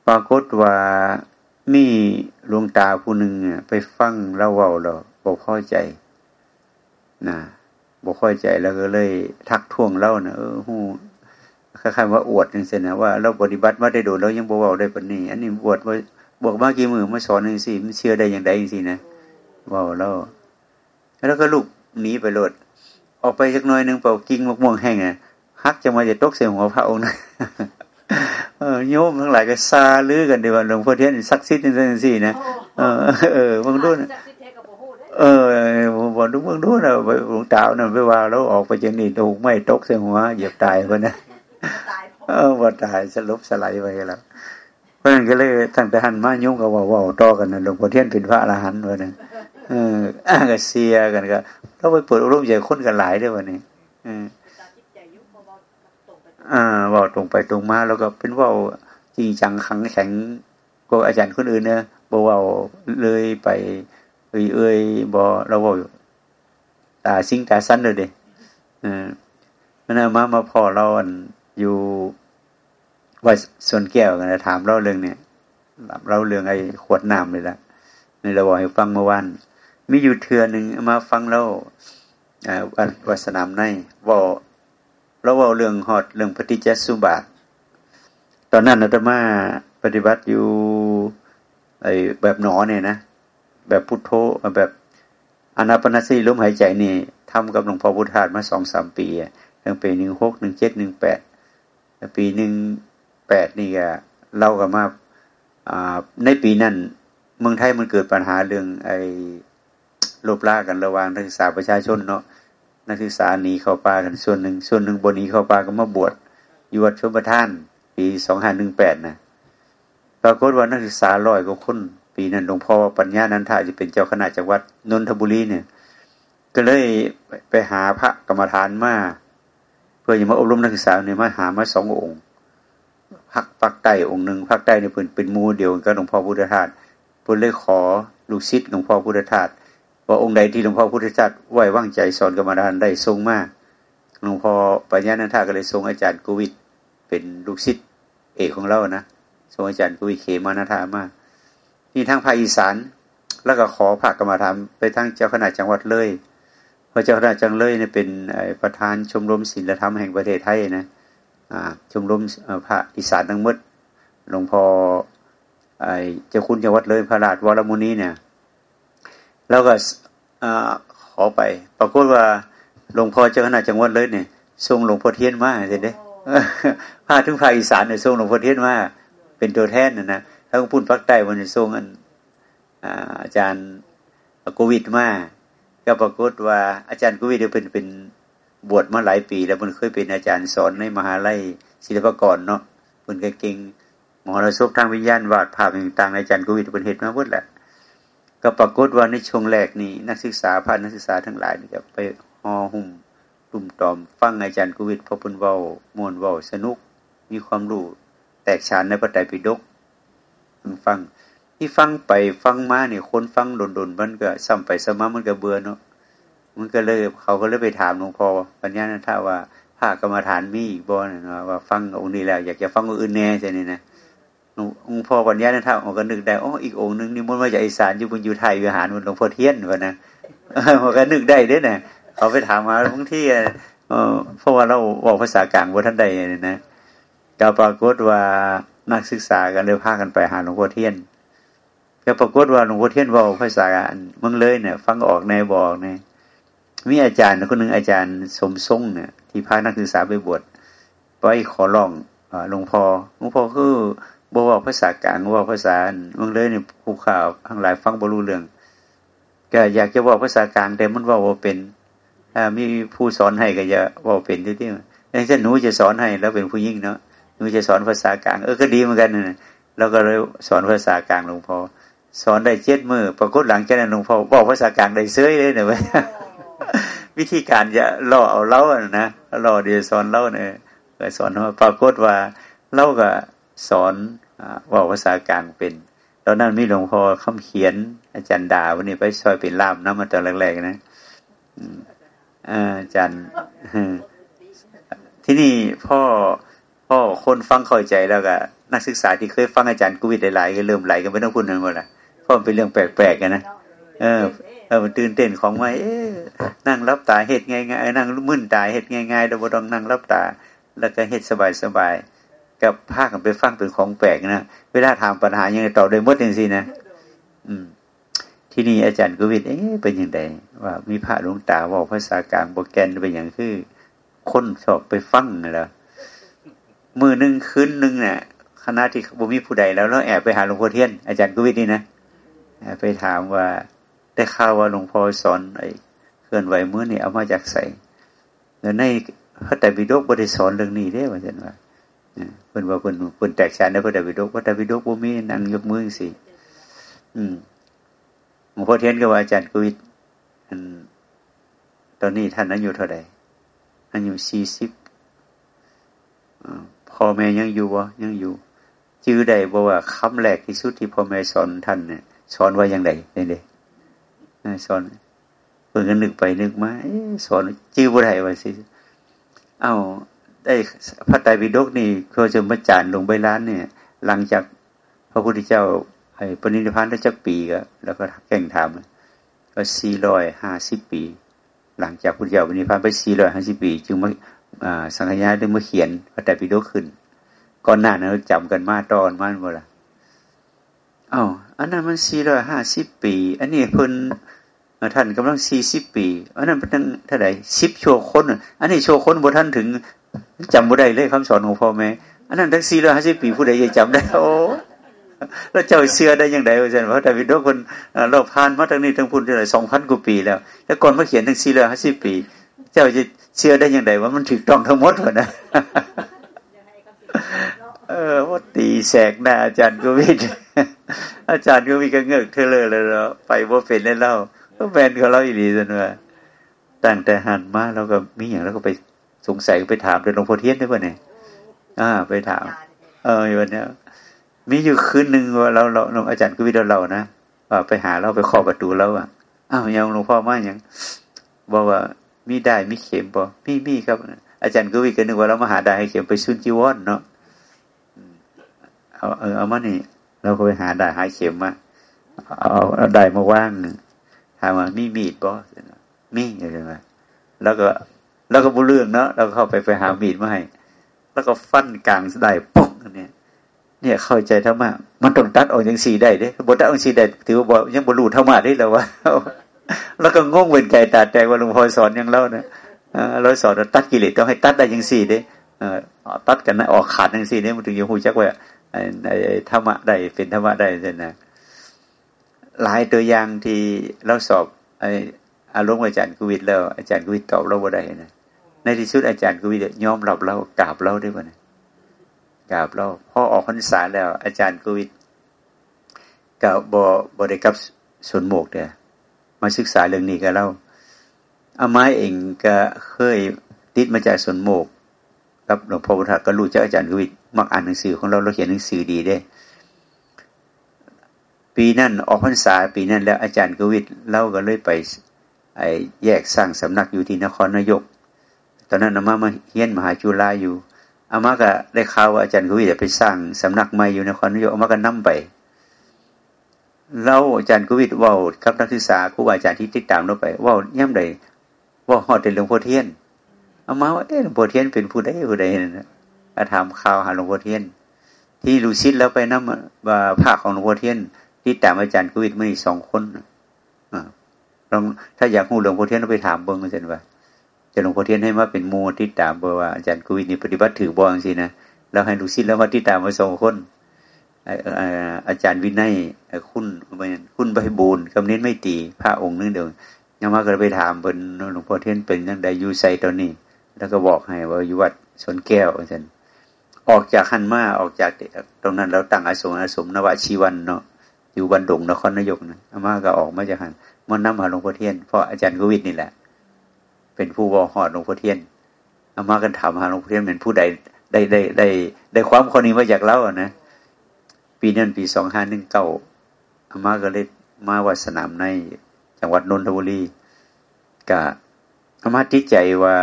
ปรากฏว่ามีหลวงตาผู้หนึ่งไปฟังเล่าเว่าเราบอกพอใจนะ บอกพอใจแล้วก็เลยทักท้วงเล่านะเออหูคล้ายๆว่าอวดจังเสนะว่าเราปฏิบัติมาได้โดนเรายังบอกว่าได้ปนี้ อันนี้บวชว่าบอกมากี่มือมาสอนหนึ่งสิมันเชื่อได้อย่างใดจริงๆนะว่าเราแล้วก็ลูกหนีไปโลดออกไปสักหน่อยหนึ่งเป่ากิ่งมะม่วงแห้งอะฮักจะมาจะตกเสียหัวพระองค์นะเออโยมทั้งหลายก็ซาลือกันเดี๋ยวหลวงพ่อเทียนซักซิดจังซี่นะเออเออบางรุ่น เออบอกดูเมืองดูนะหลวงตาเนี่ยไปว่าเราออกไปจังนี่ถูกไม่ตกใส่หัวเหยียบตายคนนะเออว่าตายสลบสไลด์ไปแล้วเพราะนั้นก็เลยตั้งแต่หันมายุ่งกับว่าว่าต่อกันนะหลวงพ่อเทียนเป็นพระอรหันต์วันนี้เอออ้างกับเสียกันก็เราไปเปิดอารมณ์ใจคนกันหลายด้วยวันนี้อืมอ่าว่าตรงไปตรงมาแล้วก็เป็นว่าจริงจังขังแข็งกว่าอาจารย์คนอื่นเนี่ยบอกว่าเลยไป เอ้ยเอ้ยบอเราบอกตาซิงตาสั้นเลยเด้อ่ามันมามาพอเราอยู่ว่าส่วนแก้วกันถามเราเรื่องเนี่ยเราเรื่องไอ้ขวดน้ำเลยละในเราบอกให้ฟังเมื่อวานมีอยู่เทือหนึ่งมาฟังเราวัสนามในว่าเราว่าเรื่องหอดเรื่องปฏิจจสุบาท ตอนนั้นอาตมาปฏิบัติอยู่ไอ้แบบหนอเนี่ยนะ แบบพุทโธแบบอนาปนาสีลมหายใจนี่ทำกับหลวงพ่อพุทธามาสองสามปีตั้งปีหนึ่งหกหนึ่งเจ็ดหนึ่งแปดปีหนึ่งแปดนี่ก็เล่ากันมาในปีนั้นเมืองไทยมันเกิดปัญหาเรื่องไอ้ลบล่ากันระหว่างนักศึกษาประชาชนเนาะนักศึกษาหนีเข้าป่ากันส่วนหนึ่งส่วนหนึ่งบนนี้เข้าป่าก็มาบวชอยู่วัดชมประทาน ปีสองห้าหนึ่งแปดนะปรากฏว่านักศึกษาลอยกว่าคน ปีนั้นหลวงพ่อปัญญานันทาจะเป็นเจ้าคณะจังหวัดนนทบุรีเนี่ย ก็เลยไปหาพระกรรมฐานมาเพื่อจะมาอบรมนักศึกษาเนี่ยมาหามาสององค์พักปักใต้องค์หนึ่งพักใต้เนี่ยเป็นเป็นมูเดียวกับหลวงพ่อพุทธทาสเพื่อเลยขอลูกศิษย์หลวงพ่อพุทธทาสว่าองค์ใดที่หลวงพ่อพุทธทาสไหว้วางใจสอนกรรมฐานได้ทรงมากหลวงพ่อปัญญานันทาก็เลยทรงอาจารย์กุวิทเป็นลูกศิษย์เอกของเรานะทรงอาจารย์กุวิทเขมานาธามาก มีทั้งภาคอีสาน แล้วก็ขอภาคกรรมฐานไปทั้งเจ้าคณะจังหวัดเลยพระเจ้าคณะจังเลยเนี่ยเป็นประธานชมรมศิลธรรมแห่งประเทศไทยนะชมรมพระอีสานทั้งหมดหลวงพ่อเจ้าคุณจังหวัดเลยพระราชวรมุนีเนี่ย แล้วก็ขอไป ปรากฏว่าหลวงพ่อเจ้าคณะจังหวัดเลยเนี่ยทรงหลวงพ่อเทียนมาเห็นไหมพาถึงภาคอีสานเนี่ยทรงหลวงพ่อเทียนมาเป็นตัวแทนนะนะ ถ้าพูดพักใต้วันทรงอันอาจารย์โควิดมาก็ปรากฏว่าอาจารย์โควิดเป็นเป็นบวชมาหลายปี แล้วมันเคยเป็นอาจารย์สอนในมหาลัยศิลปากรเนาะเป็นเก่งมหรสพทางวิญญาณวาดภาพต่างๆอาจารย์โควิดเป็นเหตุมาหมดแหละก็ปรากฏว่าในช่วงแรกนี้นักศึกษาผ่านักศึกษาทั้งหลายนี่ก็ไปฮอหุ่มตุ่มตอม ฟังอาจารย์โควิดพอปุ่นเว้ามวนเว้าสนุก มีความรู้แตกฉานในพระไตรปิฎก ฟัง ที่ฟังไปฟังมาเนี่ยคนฟังโดนมันก็ซ้ำไปซ้ำมามันก็เบื่อเนาะมันก็เลยเขาก็เลยไปถามหลวงพ่อปัญญาณถ้าว่าภาคกรรมฐานมีอีกบ่นะว่าฟังองค์นี้แล้ว อยากจะฟังองค์อื่นแน่ใช่ไหมนะองค์พ่อปัญญาณถ้าองค์ก็นึกได้อ๋ออีกองค์นึงนี่มันมาจากอีสานอยู่บนอยู่ไทยวิหารมันหลวงพ่อเทียนวะนะมันก็นึกได้ด้วยนะเขาไปถามมาบางที่เพราะว่าเราบอกภาษากลางว่าท่านใดเนี่ยนะก็ปรากฏว่า นักศึกษากันเลยพากันไปหาหลวงพ่อเทียนก็ปรากฏว่าหลวงพ่อเทียนบอกภาษาเมืองเลยเนี่ย ฟังออกในบอกเนี่ยมีอาจารย์คนหนึ่งอาจารย์สมทรงเนี่ยที่พานักศึกษาไปบวชไปขอร้องหลวงพ่อหลวงพ่อคือบอกว่าภาษากลางว่าภาษาเมืองเลยเนี่ยผู้ข่าวทั้งหลายฟังบรรลุเรื่องก็อยากจะบอกภาษากลางแต่มันว่าว่าเป็นถ้ามีผู้สอนให้ก็จะว่าเป็นที่ที่ดังนั้นหนูจะสอนให้แล้วเป็นผู้ยิ่งเนาะ หนูจะสอนภาษากลางเออก็ดีเหมือนกันนะแล้วก็เลยสอนภาษากลางหลวงพ่อสอนได้เจ็ดมือปรากฏหลังจากนั้นหลวงพ่อบอกภาษากลางได้เซ้ยเลยเนี่ยวิธีการจะล่อเอาเล่านะล่อเดี๋ยวสอนเล่าเนี่ยสอนว่าปรากฏว่าเล่าก็สอนว่าภาษากลางเป็นตอนนั้นมีหลวงพ่อคำเขียน อาจารย์ดาวันนี้ไปซอยเป็นล่ามน้ำมาตอนแรกๆนะอาจารย์ที่นี่พ่อ พ่อคนฟังเข้าใจแล้วก็นักศึกษาที่เคยฟังอาจารย์กุวิทหลายๆก็เริ่มไหลกันไม่ต้องพูดนั่นหมดละเพราะมันเป็นเรื่องแปลกๆกันนะเออเออมันตื่นเต้นของว่าเอ๊นั่งรับตาเห็ดง่ายๆนั่งมึนตาเห็ดง่ายๆโดยบ่ต้องนั่งรับตา แล้วก็เห็ดสบายๆกับภาคกันไปฟังเป็นของแปลกนะเวลาถามปัญหายังไงตอบได้หมดจริงๆนะอืม ที่นี่อาจารย์กุวิทเอ๊ะเป็นยังไงว่ามีพระหลวงตาว่าภาษากลางโปรแกนเป็นอย่างคือ คนชอบไปฟังนะล่ะ มือหนึ่งคืนหนึ่งเนี่ยคณะที่บุมีผู้ใดแล้วแล้วแอบไปหาหลวงพ่อเทียน อาจารย์กุวิทนี่นะไปถามว่าได้ข่าวว่าหลวงพ่อสอนไอ้เคลื่อนไหวมือนี่เอามาจากใส่แล้วในพระไตรปิฎกบริสอนเรื่องนี้ได้มาจนว่าเพิ่นว่าเพิ่นเพิ่นแตกฉานในพระไตรปิฎกพระไตรปิฎกบ่มีนั่งยกมือสิอืมหลวงพ่อเทียนก็ว่าอาจารย์กุวิทตอนนี้ท่านอายุเท่าไหร่อายุสี่สิบ พ่อแม่ยังอยู่วะยังอยู่ จื้อได้บอกว่าคำแรกที่สุดที่พ่อแม่สอนท่านเนี่ยสอนว่าอย่างไรเด็กๆสอนเพิ่งกันนึกไปนึกมาสอนจื้อบ่ได้ว่าสิเอา้าได้พระไตรปิฎกนี่เขาจะมาจานลงใบล้านเนี่ย หลังจากพระพุทธเจ้าไอ้ปณิธานได้จักปีก็แล้วก็แก่งถามก็สี่ร้อยห้าสิบปี หลังจากพุทธเจ้าปณิพานไปสี่ร้อยห้าสิบปี จึงมา สังขยาได้มาเขียนพระไตรปิฎกขึ้นก่อนหน้านั้นจำกันมาตอนมันบ่ละอ้าอันนั้นมันสี่ร้อยห้าสิบปี อันนี้เพิ่นท่านกำลังสี่สิบปี อันนั้นเป็นเท่าไหร่สิบโชว์คนอันนี้โชว์คนบ่ท่านถึงจำบ่ได้เลยคำสอนของพ่อแม่อันนั้นทั้งสี่ร้อยห้าสิบปีผู้ใดจะจำได้โอ้แล้วเจ้าเชื่อได้ยังไงอาจารย์พระดาวิดคนเราผ่านมาทั้งนี้ทั้งพุทธเท่าไหร่สองพันกว่าปีแล้ว แล้วก่อนมาเขียนทั้งสี่ร้อยห้าสิบปี จ้าจะเชื่อได้ยังไงว่ามันถูกต้องทั้งหมดเหรอนะเออว่าตีแสกหน้าอาจารย์ก็วิดอาจารย์ก็วิดก็เงือกเธอเลยแล้วไปว่าเป็นได้เล่าก็แฟนเขาเล่าอีหลีจนว่าตั้งแต่หันมาเราก็มีอย่างแล้วก็ไปสงสัยไปถามเดินหลวงพ่อเทียนได้ป่ะเนี่ยอ่า ไปถาม เออวันนี้มีอยู่คืนหนึ่งว่าเราเราอาจารย์ก็วิดเรานะว่าไปหาเราไปขอประตูเราอะอ้าวยังหลวงพ่อมาอย่างบอกว่า มีได้มีเข็มบ่มีมีครับ อาจารย์ก็วิก็นึกว่าเรามาหาได้ให้เข็มไปซุนจีวอนเนาะเอาเออเอามานี่เราก็ไปหาได้หาเข็มมาเอาเอาได้มาว่างถามว่ามีมีดบ่มีอะไรมาแล้วก็ แล้วก็บุเรื่องเนาะเราเข้าไปไปหามีดมาให้แล้วก็ฟันกลางได้ปุ๊บเนี่ยเนี่ยเข้าใจธรรมะมันต้องตัดออกอย่างสีได้เด้บทตัดออกสีได้ถือว่ายังบรรลุธรรมะได้แล้ววะ แล้วก็งงเว้นใจตาแตกว่าหลวงพ่อสอนยังเล่านะเราสอนตัดกิเลสต้องให้ตัดได้ยังสี่เด้ตัดกันนะออกขาดยังสี่เด้มันถึงจะหูจักว่าธรรมะได้เป็นธรรมะได้เช่นนะหลายตัวอย่างที่เราสอบไออารมณ์อาจารย์กุวิทแล้ว อาจารย์กุวิทตอบเราบ่ได้นะในที่สุดอาจารย์กุวิทยอมรับเรากราบเราได้บ่นะกราบเราพอออกพรรษาแล้ว อาจารย์กุวิทกับบอบได้กับสวนโมกเดีย มาศึกษาเรื่องนี้กับเราอาไม้เองก็เคยติดมาจากสวนโมกครับหลวงพ่อพุทธก็รู้จักอาจารย์กวิทมักอ่านหนังสือของเราเราเขียนหนังสือดีได้ ปีนั้นออกพรรษาปีนั้นแล้วอาจารย์กวิทเล่าก็เลยไปไอ้แยกสร้างสำนักอยู่ที่นครนายก ตอนนั้นอามามาเฮียนมหาจุฬาอยู่อามาก็ได้ข่าวว่าอาจารย์กวิทไปสร้างสำนักใหม่อยู่นครนายกอามาก็นั่ไป เราอาจารย์กวิทว่ากับนักศึกษาครูอาจารย์ที่ติดตามเราไปว่าย่ำใดว่าหอดเป็นหลวงพ่อเทียนเอามาว่าเออหลวงพ่อเทียนเป็นผู้ใดผู้ใดนะก็ถามข่าวหาหลวงพ่อเทียน ที่ลูซิดแล้วไปนั่ว่าภาคของหลวงพ่อเทียน ที่ตามอาจารย์กวิทมาอีสองคนลองถ้าอยากหูหลวงพ่อเทียนไปถามเบิ้งกันว่าจะหลวงพ่อเทียนให้มาเป็นมูที่ตามเบอร์ว่าอาจารย์กวิทนี่ปฏิบัติถือบองสินะแล้วให้ลูซิดแล้วมาที่ตามมาสองคน อาจารย์วินัยคุณคุณใบบูลคำนี้ไม่ตีพระองค์นึงเดียวยังมาก็ไปถามเพิ่นหลวงพ่อเทียนเป็นยังไดยูไซตอนนี้ แล้วก็บอกให้ว่าอยู่วัดสนแก้วอาจารย์ออกจากขันมาออกจากตรงนั้นเราตั้งอาสมอาสมนวชีวันเนาะอยู่บันดงนครนายกนะอามาก็ออกมาจากหันมันนำหาหลวงพ่อเทียนเพราะอาจารย์กวิทนี่แหละ เป็นผู้บอหอดหลวงพ่อเทียนอามากันถามหาหลวงพ่อเทียนเป็นผู้ใดได้ได้ได้ได้ความคนนี้มาจากเราอะนะ ปีนั้นปีสองห้าหนึ่งเก้าอามาก็เลยมาวัดสนามในจังหวัดนนทบุรีกะอามาติใจว่า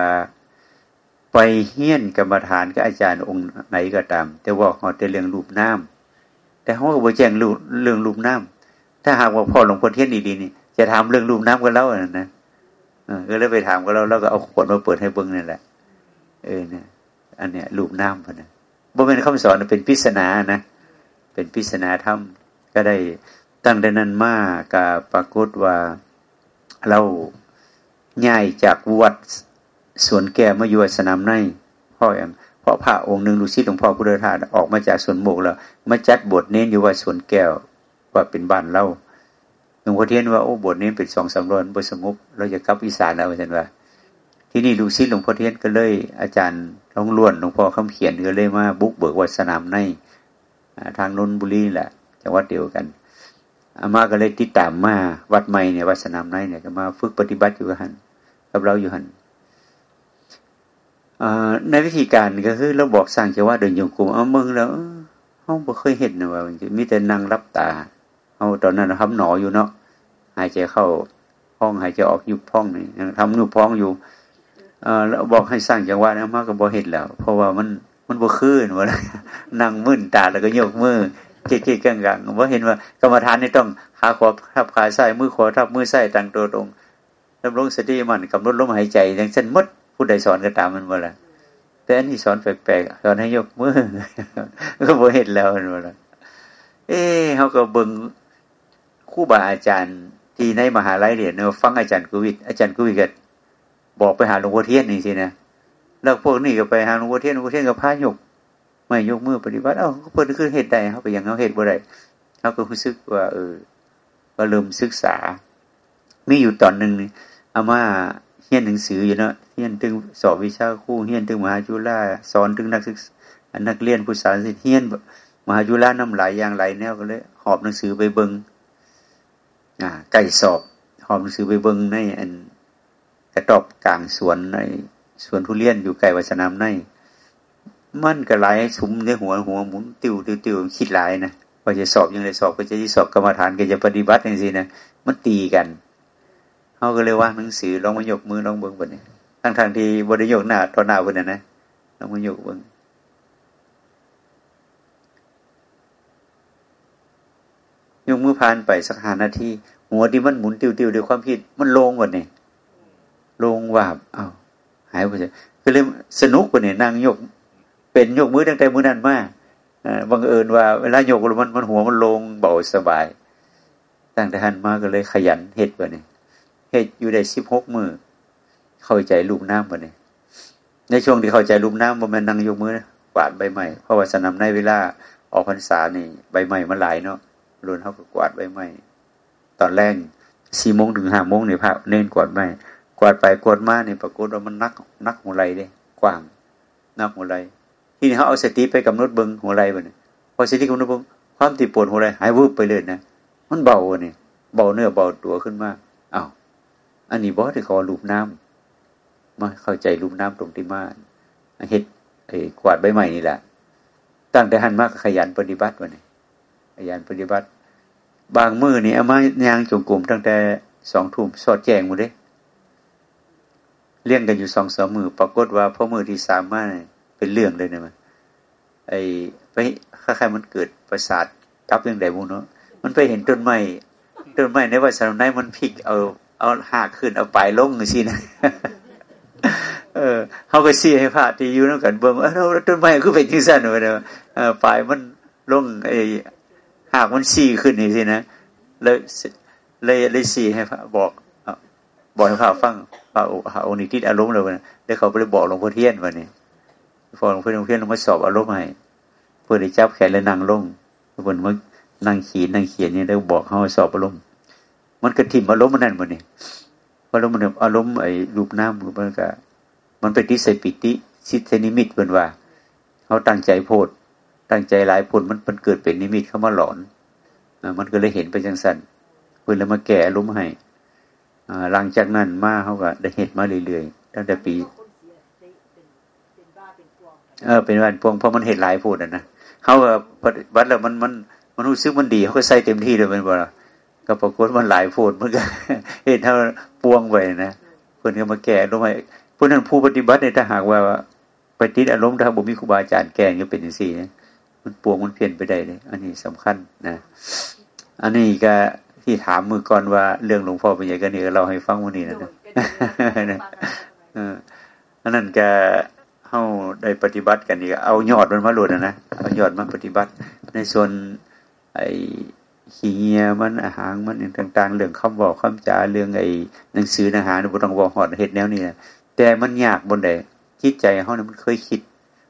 ไปเฮี้ยนกรรมฐานกับอาจารย์องค์ไหนก็ตาม แต่ว่าเขาแต่เรื่องรูปน้ำแต่เขาก็บอกแจ้งเรื่องรูปน้ำถ้าหากว่าพ่อหลวงพ่อเทียนดีๆนี่จะถามเรื่องรูปน้ำกันแล้วนะก็เลยไปถามกันแล้วแล้วก็เอาขวดมาเปิดให้เบิ้งนี่แหละ เออเนี่ยอันเนี้ยรูปน้ำพนะบ่เป็นคำสอนเป็นพิศนานะ เป็นพิศนาธรรม ก็ได้ตั้งแต่นั้นมากกับปรากฏว่าเราง่ายจากวัดสวนแก้มาอยู่สนามในพ่ออย่างเพราะพระองค์หนึ่งดูซิหลวงพ่อพุทธทาสออกมาจากสวนโมกแล้วมาจัดบทเน้นอยู่ว่าสวนแก้วว่าเป็นบ้านเล่าหลวงพ่อเทียนว่าโอ้บทนี้เป็นสองสามร้อยบทสงบเราจะกลับอีสานแล้วอาจารย์ว่า ที่นี่ลูกศิษย์หลวงพ่อเทียนก็เลย อาจารย์ท้องล้วนหลวงพ่อคำเขียนก็เลยมาบุกเบิกวัดสนามใน ทางนนบุรีแหละจังหวัดเดียวกันอามาก็เลยติดตามมาวัดใหม่เนี่ยวัดสนามในเนี่ยก็มาฝึกปฏิบัติอยู่หันกับเราอยู่หันในวิธีการก็คือเราบอกสร้างจังหวะเดินโยงกลุ่มเอาเมืองแล้วห้องบ่เคยเห็นนะว่ามีแต่นั่งรับตาเอาตอนนั้นทำหนออยู่เนาะหายใจเข้าพ้องหายใจออกยุบพ้องนี่ยังทำยุบพ้องอยู่เออแล้วบอกให้สร้างจังหวะนะมากก็บ่เห็นแล้ว เพราะว่ามัน มันบ่คืนว่านั่งมึนตาแล้วก็ยกมือเก๊กๆกังๆว่าเห็นว่ากรรมฐานนี่ต้องขาขวาทับขาซ้ายมือขวาทับมือซ้ายตั้งตัวตรงดำรงสติมันกำหนดลมหายใจอย่างเช่นมดผู้ใดสอนก็ตามมันบ่ละแต่อันนี้สอนแปลกๆสอนให้ยกมือก็บ่เห็นแล้วมันบ่ละเอ๊เขาก็เบิ่งคู่บาอาจารย์ที่ในมหาลัยเรียนเนฟังอาจารย์กุวิทอาจารย์กุวิทก็บอกไปหาหลวงพ่อเทียนนี่สินะ แล้วพวกนี้ก็ไปหาหลวงพ่อเทียนหลวงพ่อเทียนก็พายกไม่ยกมือปฏิบัติเอ้าเพิ่นคือเหตุใดเขาไปอย่างเขาเหตุบ่ได้เขาก็รู้สึกว่า เออ ก็เริ่มศึกษา มีอยู่ตอนหนึ่งอามาเฮียนหนังสืออยู่เนาะเฮียนถึงสอบวิชาคู่เฮียนถึงมหาจุฬาสอนถึงนักศึกษานักเรียนผู้สารสิเฮียนมหาจุฬาน้ำไหลอย่างไหลแนวก็เลยหอบหนังสือไปเบิงอ่าไก่สอบ หอบหนังสือไปเบิงในอันกระตอบกลางสวนใน สวนทุเรียนอยู่ไกลวัสนามใน มันก็ไหลสุมในหัวหัวหมุนติวติวติวคิดหลายนะว่าจะสอบยังไงสอบก็จะที่สอบกรรมฐานก็จะปฏิบัติอย่างนี้นะมันตีกันเขาก็เลยว่าหนังสือลองมายกมือลองเบิ้งบนนี้ทั้งทางที่บริยกหน้าตอนหน้าบนนั้นนะลองมายกเบิ้งยกมือผ่านไปสักหานาทีหัวที่มันหมุนติวติวด้วยความคิดมันลงหมดเนี่ยลงว่าอ้าว หายไปเลยก็เลยสนุกกว่าเนี่ยนั่งยก เป็นยกมือตั้งแต่มือนั้นมากบังเอิญว่าเวลายกมันมันหัวมันลงเบาสบาย ตั้งแต่หันมาก็เลยขยันเฮ็ดไปเนี่ยเฮ็ดอยู่ได้สิบหกมือเข้าใจลูกน้ำไปเนี่ยในช่วงที่เข้าใจลูกน้ำมันนั่งยกมือกวาดใบไม้เพราะว่าสนามในเวลาออกพรรษานี่ใบไม้มันหลายเนาะรุนเขาก็กวาดใบไม้ตอนแรกสี่โมงถึงห้าโมงเนี่ยพระเน้นกวาดไม้ กวาดไปกวาดมาเนี่ยปรากฏว่ามันนักนักหัวไหลเลยกว้างนักหัวไหลที่นี้เขาเอาสติไปกำหนดเบิงหัวไหลไปเนี่ยพอสติกำหนดเบิงความติดปวดหัวไหลหายวุบไปเลยนะมันเบาเนี่ยเบาเนื้อเบาตัวขึ้นมาอ้าวอันนี้บอสที่เขาลูบน้ำมาเข้าใจลูบน้ำตรงที่มาเฮ็ดไอ้กวาดใบใหม่นี่แหละตั้งแต่หันมากขยันปฏิบัติวันนี้ขยันปฏิบัติ บางมือนี่เอามายางจงกลุ่มตั้งแต่สองทุ่มสอดแจงหมดเลย เลี้ยงกันอยู่สองสามมือปรากฏว่าพอมือที่สามมาเป็นเรื่องเลยเนี่ยมันไอ้ไปคล้ายๆมันเกิดประสาทกับเรื่องใดบุญเนาะมันไปเห็นต้นไม้ต้นไม้ในวัดสนามไนมันพลิกเอาเอาหากขึ้นเอาปลายลงสินะเออเขาก็ซีให้พระที่อยู่นั่นกันเบิ่งเออต้นไม้คือเป็นที่สั้นเลยเนาะปลายมันลงไอ้หากมันซีขึ้นนี่สินะเลยเลยเลยซีให้พระบอก บอกให้พระฟังพระองค์นี้ทิศอารมณ์เลยวันเดี๋ยวเขาไปบอกหลวงพ่อเทียนวันนี้พอหลวงพ่อหลวงพ่อลงมาสอบอารมณ์ให้เพื่อได้จับแขนและนั่งลงเพื่อนมานั่งขีดนั่งเขียนเนี่ยได้บอกเขาสอบอารมณ์ มันกระถิ่มอารมณ์มันนั่นมันนี่อารมณ์มันอารมณ์ไอ้รูปน้ำรูปมันก็มันไปติใส่ปิติสิทธนิมิตเป็นว่าเขาตั้งใจโพดตั้งใจหลายผลมันมันเกิดเป็นนิมิตเข้ามาหลอนมันก็เลยเห็นไปจังสันเพื่อนแล้วมาแก่อารมณ์ให้ หลังจากนั้นมาเขาก็ได้เห็นมาเรื่อยๆตั้งแต่ปี เออเป็นวันพวงเพราะมันเห็นหลายพูดนะเขาก็วัดแล้วมันมันมันรู้สึกมันดีเขาก็ใส่เต็มที่เลยเป็นบ่ก็ปรากฏมันหลายพูดมันก็เห็นเท่าปวงไปนะเพื่อนก็มาแก่ลงไปพวกนั้นผู้ปฏิบัติในถ้าหากว่าไปติดอารมณ์ถ้าบุมีครูบาอาจารย์แก่ก็เป็นอย่างสี่นะมันปวงมันเพี้ยนไปได้เลยอันนี้สำคัญนะ อันนี้ก็ ที่ถามมือก่อนว่าเรื่องหลวงพ่อเป็นยังไงกันนี่เราให้ฟังวันนี้นะอันนั้นก็เข้าได้ปฏิบัติกันนี่เอายอดมันมาหลุดนะนะเอายอดมาปฏิบัติ ในส่วน ไอ้ขี้เงียมันอาหารมันต่าง ๆ เรื่องคำบอกคำจาเรื่องไอ้หนังสืออาหารบต้องบอกหอดเห็ดแนวนี้นะแต่มันยากบนใดคิดใจเขาเนี่ยมันเคยคิด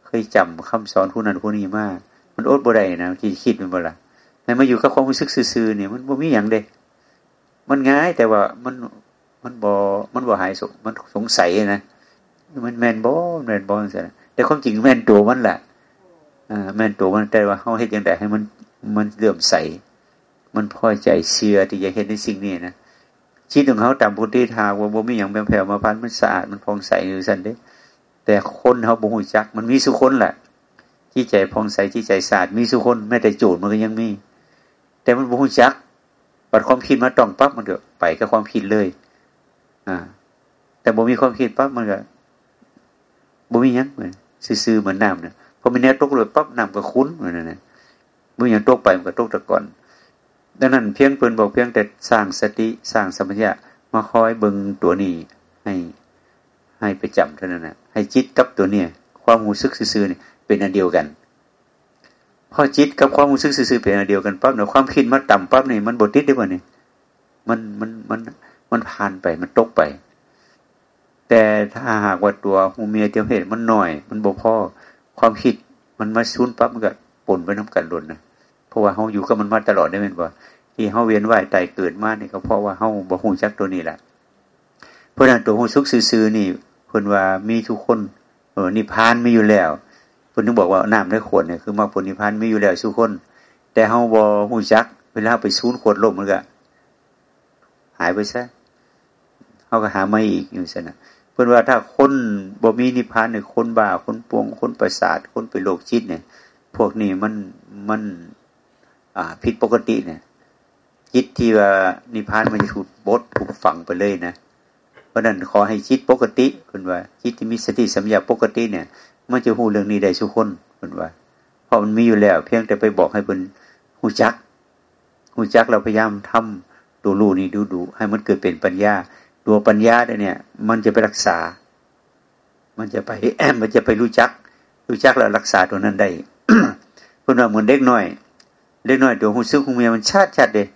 เคยจำคำสอนผู้นั้นผู้นี้มากมันอดบ่ได้นะที่คิดมันบ่ละ แต่มาอยู่กับความรู้สึกซื่อๆเนี่ยมันบ่มีอย่างเด้มันง่ายแต่ว่ามันมันบอมันบอหายสงมันสงสัยนะมันแมนบอแมนบอสิแต่ความจริงแมนตัวมันแหละอ่าแมนตัวมันแต่ว่าเขาเห็นอย่างไรให้มันมันเลื่อมใส มันพอใจเชื่อที่จะเห็นในสิ่งนี้นะชีวิตของเขาตามพุทธิทาว่าบ่มีอย่างแผ่วมาพันมันสะอาดมันพองใสอยู่สั่นเด้ แต่คนเขาบ่หูจัก มันมีสุคนแหละที่ใจพองใสที่ใจสะอาดมีสุคนแม้แต่โจทย์มันก็ยังมี แต่มันบ่หูจักปัดความคิดมาต้องปั๊บมันก็ไปกับความคิดเลย อ่า แต่บ่มีความคิดปั๊บมันก็บ่มียังเหมือนซื่อๆเหมือนน้ำเนี่ยพอมีแนวตกเลยปั๊บน้ำก็คุ้นเหมือนนั่นนะมื่ออย่างตกไปมันก็ตกตะก่อน ดังนั้นเพียงเพิ่นบอกเพียงแต่สร้างสติสร้างสมัญญะมาคอยเบิงตัวนี้ให้ให้ไปจำเท่านั้นนะให้จิตกับตัวเนี่ยความรู้สึกซื่อๆนี่เป็นอันเดียวกัน พอจิตกับความรู้สึกซื่อๆเป็นอันเดียวกันปั๊บเนี่ยความคิดมาต่ำปั๊บนี่มันบดติดได้ป่ะนี่มันมันมันมันผ่านไปมันตกไป แต่ถ้าหากว่าตัวหูเมียเตียวเหตุมันหน่อย มันบ่พอความคิดมันมาซุนปั๊บมันก็ปนไปน้ากันหล่นนะเพราะว่าเขาอยู่กับมันมาตลอดได้เป็นว่าที่เขาเวียนว่ายตายเกิดมาเนี่ก็เพราะว่าเขาบ่หูจักตัวนี้แหละเพราะนั้นตัวหูซุกซื่อๆนี่เพิ่นว่ามีทุกคนเออนิพานมีอยู่แล้ว พิ่นถึงบอกว่าน้ำได้ขวดเนี่ยคือมรรคผลนิพพานมีอยู่แล้วทุกคน แต่เขาบ่หูจัก เวลาไปซูนขวดลมมันก็หายไปซะเขาก็หาไม่อีกอยู่ซะนะเพื่อนว่าถ้าคนบ่มีนิพพานเนี่ยคนบ้าคนปวง คนประสาทคนไปโลกจิตเนี่ย พวกนี้มันมัน อ่าผิดปกติเนี่ยจิตที่ว่านิพพานมันจะถูกบดถูกฝังไปเลยนะเพราะนั้นขอให้จิตปกติคุณว่าจิตที่มีสติสัมยาปกติเนี่ย มันจะหูเรื่องนี้ได้ทุกคนคุณว่าเพราะมันมีอยู่แล้ว เพียงแต่ไปบอกให้เป็นหูจักหูจักเราพยายามทำดูรู้นี่ดูดูให้มันเกิดเป็นปัญญาตัวปัญญาเนี่ย มันจะไปรักษา มันจะไปแอมมันจะไปรู้จัก รู้จักแล้วรักษาตัวนั้นได้เพื่นว่าเหมือนเด็กน้อยเด็กน้อยตัวหูซึกหูเมียมันชาติชัดเลย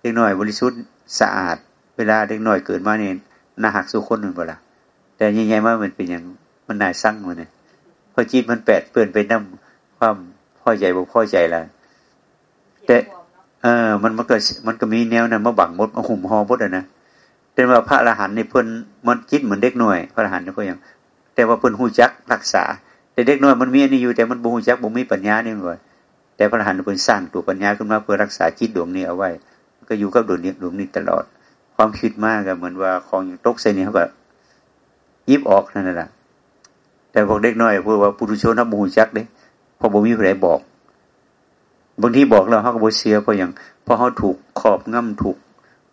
เด็กน้อยบริสุทธิ์สะอาด เวลาเด็กน้อยเกิดมาเนี่ยน่าหักสุคนหนึ่งเปล่าแต่ยังไงว่ามันเป็นอย่างมันนายสร้างมันเนี่ย อจีบมันแปดเปื่อนไปน้ำความพ่อใจบอกพ่อใจแล้วแต่เออมันมันก็มันก็มีแนวนั้นมาบังมดมาหุ่มหอมดอะนะเป็นว่าพระอรหันต์ในเพิ่นมันจิตเหมือนเด็กน้อยพระอรหันต์นี่ก็ยังแต่ว่าเพิ่นหูจักรักษา แต่เด็กน้อยมันมีอันนี้อยู่แต่มันบูจักบูมีปัญญานี่เลยแต่พระอรหันต์เป็นสร้างตัวปัญญาขึ้นมาเพื่อรักษาจิตดวงนี้เอาไว้ ก็อยู่กับดวงนี้ดวงนี้ตลอด ความคิดมากก็เหมือนว่าของอย่างตกใส่นี่เขาก็ยิบออกนั่นแหละ แต่พวกเด็กน้อยพูดว่าปุถุชนทับบูจักเด้พอบูมีใครบอกบางทีบอกแล้วเขาก็บูเสียเพราะอย่างเพราะเขาถูกขอบง่ำถูก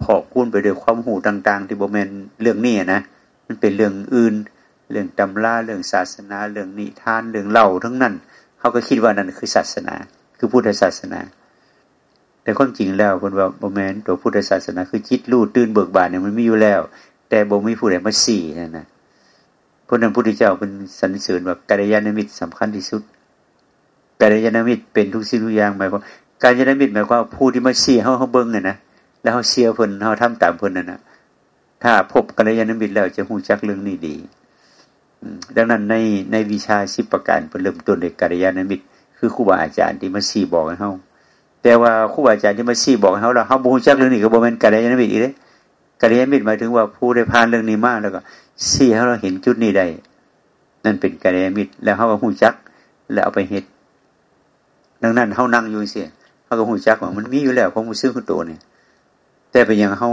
พอกคุ้นไปด้วยความหูต่าง ๆ ที่บมเมนเรื่องนี้นะมันเป็นเรื่องอื่น เรื่องตำราเรื่องศาสนา เรื่องนิทานเรื่องเล่าทั้งนั้นเขาก็คิดว่านั่นคือศาสนา คือพุทธศาสนา แต่ความจริงแล้วคนว่าโมเมนตัวพุทธศาสนา คือจิตรู้ตื่นเบิกบานเนี่ยมันมีอยู่แล้ว แต่บ่มีผู้ใดมาสี่นั่นนะ พราะนั้นพุทธเจ้าเป็นสรรเสริญว่ากัลยาณมิตรสำคัญที่สุดกัลยาณมิตรเป็นทุกสิ่งทุกอย่างหมายความกัลยาณมิตรหมายความผู้ที่มาเสี่เขาเขาเบิ้งเนี่ยนะแล้วเขาเสียเพิ่นเขาทำตามเพิ่นนั่นนะถ้าพบกัลยาณมิตรแล้วจะหูจักเรื่องนี้ดีดังนั้นในในวิชาสิบประการเป็นเริ่มต้นในกัลยาณมิตร คือครูบาอาจารย์ที่มาสี่บอกให้เขาแต่ว่าครูบาอาจารย์ที่มาสี่บอกให้เขาเราเขาบูจักเรื่องนี้ก็บอกเป็นกัลยาณมิตรอีกเลยกัลยาณมิตรหมายถึงว่าผู้ได้ผ่านเรื่องนี้มากแล้วก็ สี่เราเห็นจุดนี้ได้นั่นเป็นกัลยาณมิตรแล้วเขาก็หูจัก แล้วเอาไปเห็ดดังนั้นเขานั่งอยู่เสียเขาก็หูจักว่ามันมีอยู่แล้วของมือซื้อคุณตัวเนี่ยแต่เป็นยังเขา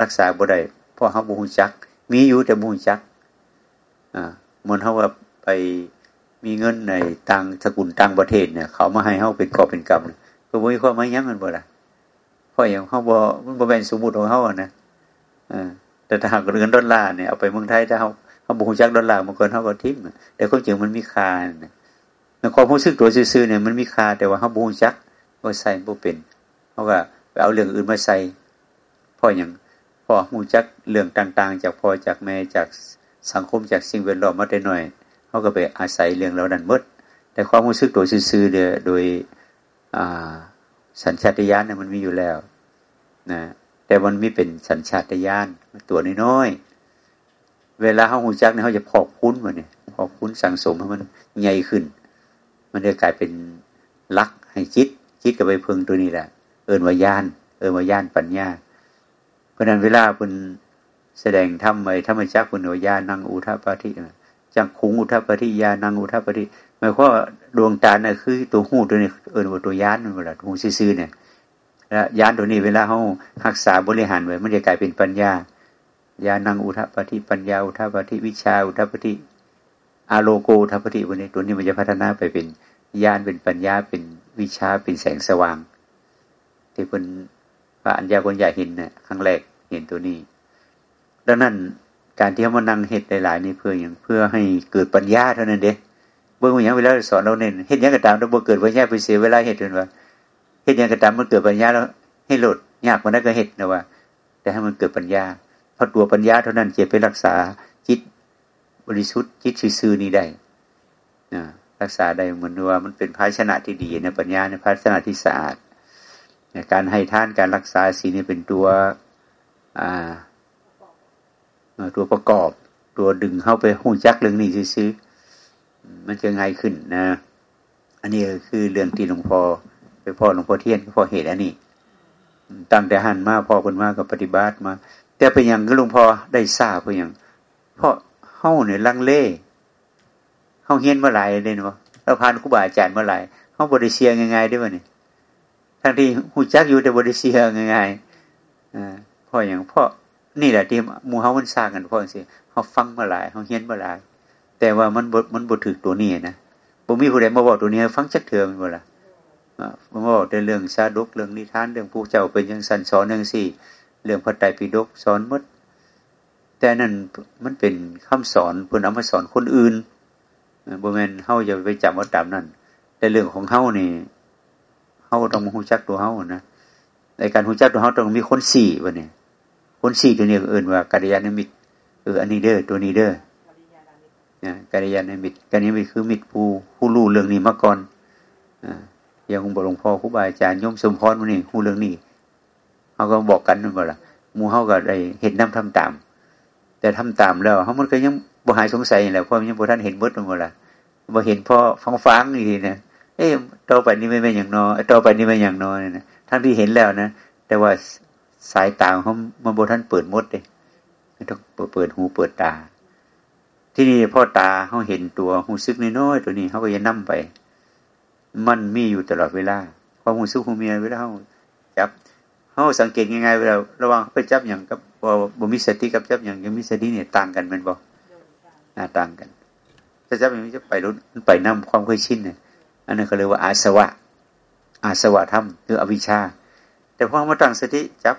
รักษาบ่ได้เพราะเขาบูจัก มีอยู่แต่บูจัก อ่ามือนเขาว่าไปมีเงินในต่างสกุลต่างประเทศเนี่ย เขามาให้เขาเป็นกอบเป็นกำก็บ่มีความหมายยังมันบ่ละเพราะอย่างเขาบ่มันบ่เป็นสมมุติของเขาอะนะอ่า แต่ถ้าหากเงินดอลลาร์เนี่ยเอาไปเมืองไทยถ้าเขาเขาบูจักดอลลาร์บางคนเขาก็ทิ้งแต่ความจริงมันมีค่าเนี่ยความรู้สึกตัวซื่อเนี่ยมันมีค่าแต่ว่าเขาบูจักก็ใส่บ่เป็นเขาก็ไปเอาเรื่องอื่นมาใส่พ่ออย่างพ่อมูจักเรื่องต่าง ๆ จากพ่อจากแม่จากสังคมจากสิ่งแวดล้อมมาได้หน่อยเขาก็ไปอาศัยเรื่องเหล่านั้นมดแต่ความรู้สึกตัวซื่อๆเดียโดยสัญชาตญาณเนี่ยมันมีอยู่แล้วนะ แต่มันไม่เป็นสัญชาตญาณตัวน้อยๆเวลาเขาหูจักเนี่ยเขาจะพอกคุ้นมาเนี่ยพอกคุ้นสังสมให้มันใหญ่ขึ้น มันจะกลายเป็นลักให้จิตจิตกับไปเพิงตัวนี้แหละ เอินวายาน เอินวายานปัญญา เพราะนั้นเวลาเป็นแสดงทำไมธรรมจักปุณโญานังอุทปาธิจังคุงอุทปาธิยานังอุทปาธิหมายความว่าดวงตาเนี่ยคือตัวหูตัวนี้เออว่าตัวยานมันเวลาหูซื่อเนี่ย แล้วยานตัวนี้เวลาเขารักษาบริหารไว้มันจะกลายเป็นปัญญายานังอุทปาิปัญญาอุทปาิวิชาอุทปาิอาโลโกอุทปาธิวันนี้ตัวนี้มันจะพัฒนาไปเป็นญาณเป็นปัญญาเป็นวิชาเป็นแสงสว่าง ที่เป็นพระอัญญาคนใหญ่เห็นเนี่ยครั้งแรกเห็นตัวนี้ ดังนั้นการที่เขามานั่งเห็ดหลายๆนี่เพื่ออย่างเพื่อให้เกิดปัญญาเท่านั้นเด้เบื้องอย่างเวลาสอนเราเน้นเห็ดยังกระตามเราบ่เกิดปัญญาไปเสียเวลาเห็ดจนว่า เห็ดยังกระตามมันเกิดปัญญาแล้ว ให้หลดยากมันนั้นก็เห็ดนะว่า แต่ให้มันเกิดปัญญา เพราะตัวปัญญาเท่านั้นจะไปรักษาจิตบริสุทธิ์จิตซื่อนี้ได้นะรักษาได้เหมือนว่ามันเป็นภาชนะที่ดีในปัญญาในภาชนะที่สะอาดการให้ท่านการรักษาศีลนี่เป็นตัวตัวประกอบ ตัวดึงเข้าไปหูจักเรื่องนี้ซื้อมันจะง่ายขึ้นนะ อันนี้คือเรื่องที่หลวงพ่อ ไปพ่อหลวงพ่อเทียนพ่อเหตุอันนี้ตั้งแต่หันมาพ่อคนมากกับปฏิบัติมา แต่เป็นอย่างก็หลวงพ่อได้ทราบเป็นอย่างเพราะเฮ้าเนี่ยลังเล่เฮ้าเฮียนเมื่อไหร่เลยเนาะเราผ่านครูบาอาจารย์เมื่อไหร่เฮ้าบริเชียง่ายๆได้ไหมเนี่ยทั้งที่หูจักอยู่แต่บริเชียง่ายๆอ่าพ่ออย่างพ่อนี่แหละที่มูเฮามันสร้างกันพราะสิเขาฟังมาหลายเขาเฮียนมาหลาย แต่ว่ามันบมันบทถึกตัวนี้นะบ่มีผู้ใดมาบอกตัวนี้ฟังจักเถื่อมันบ่ล่ะ มาบอกแต่เรื่องชาดกเรื่องนิทานเรื่องผู้เจ้าเป็นยังสันสอนยังสี่เรื่องพระไตรปิฎกสอนมด แต่นั่นมันเป็นคำสอนเพื่อนเอามาสอนคนอื่นบ่แมนเฮาจะไปจำว่าตามนั่นแต่เรื่องของเฮานี่เฮาต้องรู้จักตัวเฮานะในการรู้จักตัวเฮาต้องมีคนสี่วะเนี่ยคนสี่ตัวนี้เอื่นว่ากัลยาณมิตรเอออันนี้เด้อตัวนี้เด้อนะกัลยาณมิตรกัลยาณมิตรคือมิตรผู้ผู้รู้เรื่องนี้มาก่อนอ่า อย่างองค์หลวงพ่อครูบาอาจารย์ยมสมพรมันนี่รู้เรื่องนี้เขาก็บอกกันนั่นบ่ละมูเฮาก็ได้เห็นน้ำทำตาม แต่ทำตามแล้วเขามันก็ยังบ่หายสงสัยแล้วเพราะยังบ่ท่านเห็นเบิดนั่นบ่ละบ่เห็นพ่อฟังฟังนี่นะเอ๊ะต่อไปนี้ไม่เป็นอย่างน้อต่อไปนี้ไม่อย่างน้อยนะทั้งที่เห็นแล้วนะ แต่ว่าสายตาเขามันบท่านเปิดมดเลยไม่ต้องเปิดหูเปิดตา ที่นี่พ่อตาเขาเห็นตัวหูซึกน้อยๆตัวนี้เขาก็จะนั่มไป มันมีอยู่ตลอดเวลาความหูซึกหูเมียเวลาเขาจับเขาสังเกตยังไงเวลาระวังไปจับอย่างกับบ่มีสติกับจับอย่างยังมีสติเนี่ยต่างกันมันบอกต่างกันถ้าจับอย่างนี้จะไปรถไปนำความเคยชินเนี่ยอันนั้นเขาเรียกว่าอาสวะ อาสวะธรรมคืออวิชชา แต่พอมาตั้งสติจับ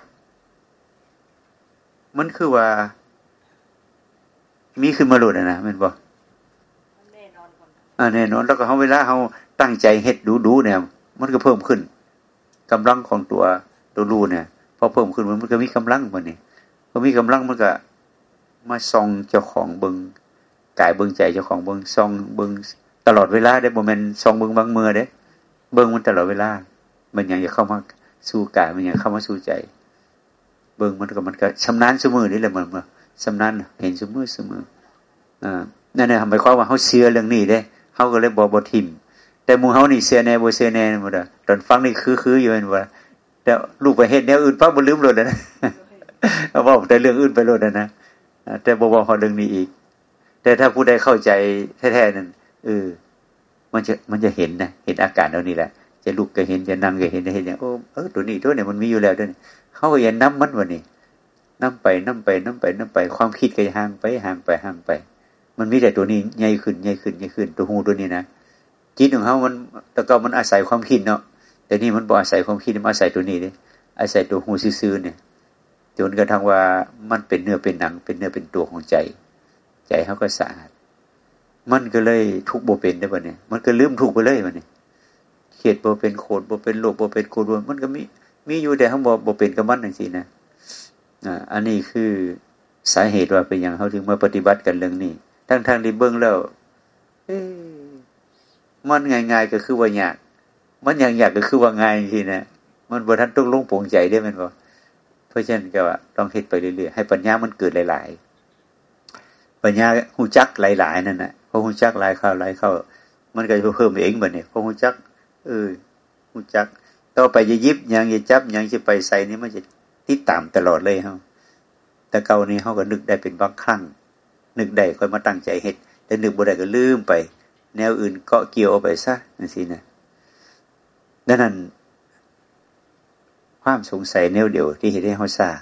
มันคือว่า มีขึ้นมาหลุดนะมันบอกแน่นอนอ่าแน่นอนแล้วก็เขาเวลาเขา ตั้งใจเฮ็ดดูดูเนี่ย มันก็เพิ่มขึ้นกำลังของตัวตัวรู้เนี่ยพอเพิ่มขึ้นมันก็มีกำลังมันนี่พอมีกำลังมันก็ มาซองเจ้าของเบิงกายเบิงใจเจ้าของเบิงซองเบิงตลอดเวลาได้โมเมนต์ซองเบิงบางมือเด้ เบิงมันตลอดเวลา มันยังจะเข้ามาสู่กายมันยังเข้ามาสู่ใจ เบิ่งมันก็มันก็ชำนาญสมือนี่แหละมันมาชำนาญเห็นสมือสมออ่านั่นแหละทำไปความว่าเขาเชื่อเรื่องนี้เด้เขาก็เลยบอกบทิม แต่มูเขานี่เสียแน่บ่เสียแน่หมดอะตอนฟังนี่คือคืออยู่เป็นว่าแต่ลูกไปเห็นแนวอื่นปั๊บมันลืมหมดเลยนะเขาบอกแต่เรื่องอื่นไปหมดนะแต่บอกว่าเขาเรื่องนี้อีก แต่ถ้าผู้ใดเข้าใจแท้ๆนั่นเออมันจะมันจะเห็นนะเห็นอาการเท่านี้แหละจะลุกก็เห็นจะนั่งก็เห็นจะเห็นอย่างโอ้เออตัวนี้ตัวนี้มันมีอยู่แล้วด้วยเขาก็ยันน้ำมันวันนี้น้ำไปน้ำไปน้ำไปน้ำไป ความคิดก็ห่างไปห่างไปห่างไป มันมีแต่ตัวนี้ใหญ่ขึ้นใหญ่ขึ้นใหญ่ขึ้นตัวหูตัวนี้นะ จิตของเขามันแต่ก็มันอาศัยความคิดเนาะแต่นี่มันบ่อาศัยความคิดมันอาศัยตัวนี้เลยอาศัยตัวหูซื่อเนี่ยจนกระทั่งว่ามันเป็นเนื้อเป็นหนัง เป็นเนื้อเป็นตัวของใจ ใจเขาก็สะอาดมันก็เลยทุกโบเป็นได้ป่ะเนี่ยมันก็ลืมถูกไปเลยป่ะเนี่ยเขตโบเป็นโคดโบเป็นโลกโบเป็นโคดวนมันก็มีมีอยู่แต่เขาบอกบอเป็นกับมันอย่างสินะอ่าอันนี้คือสาเหตุว่าเป็นอย่างเขาถึงมาปฏิบัติกันเรื่องนี้ ทั้งทางที่เบื้องแล้วเอ มันง่ายๆก็คือว่ายาก มันอย่างยากก็คือว่าง่ายจริงนะมันบนท่านต้องลงปวงใจได้มันบ่เพราะฉะนั้นก็ว่าต้องเฮ็ดไปเรื่อยๆให้ปัญญามันเกิดหลาย ๆ ปัญญาหูจักหลาย ๆ นั่นนะพอหูจักหลายเข้าหลายเข้า มันก็จะเพิ่มเองบ่เนี่ยพอหูจัก เออหูจักต่อไปจะยิบยังจะจับยังจะไปใส่นี่มันจะติดตามตลอดเลยครับแต่เก่านี้เขาก็นึกได้เป็นบางครั้งนึกได้ค่อยมาตั้งใจเฮ็ดแต่นึกบ่ได้ก็ลืมไป แนวอื่นเกาะเกี่ยวเอาไปซะนั่นสินะดังนั้น ความสงสัยแนวเดียวที่เห็นให้เขาทราบ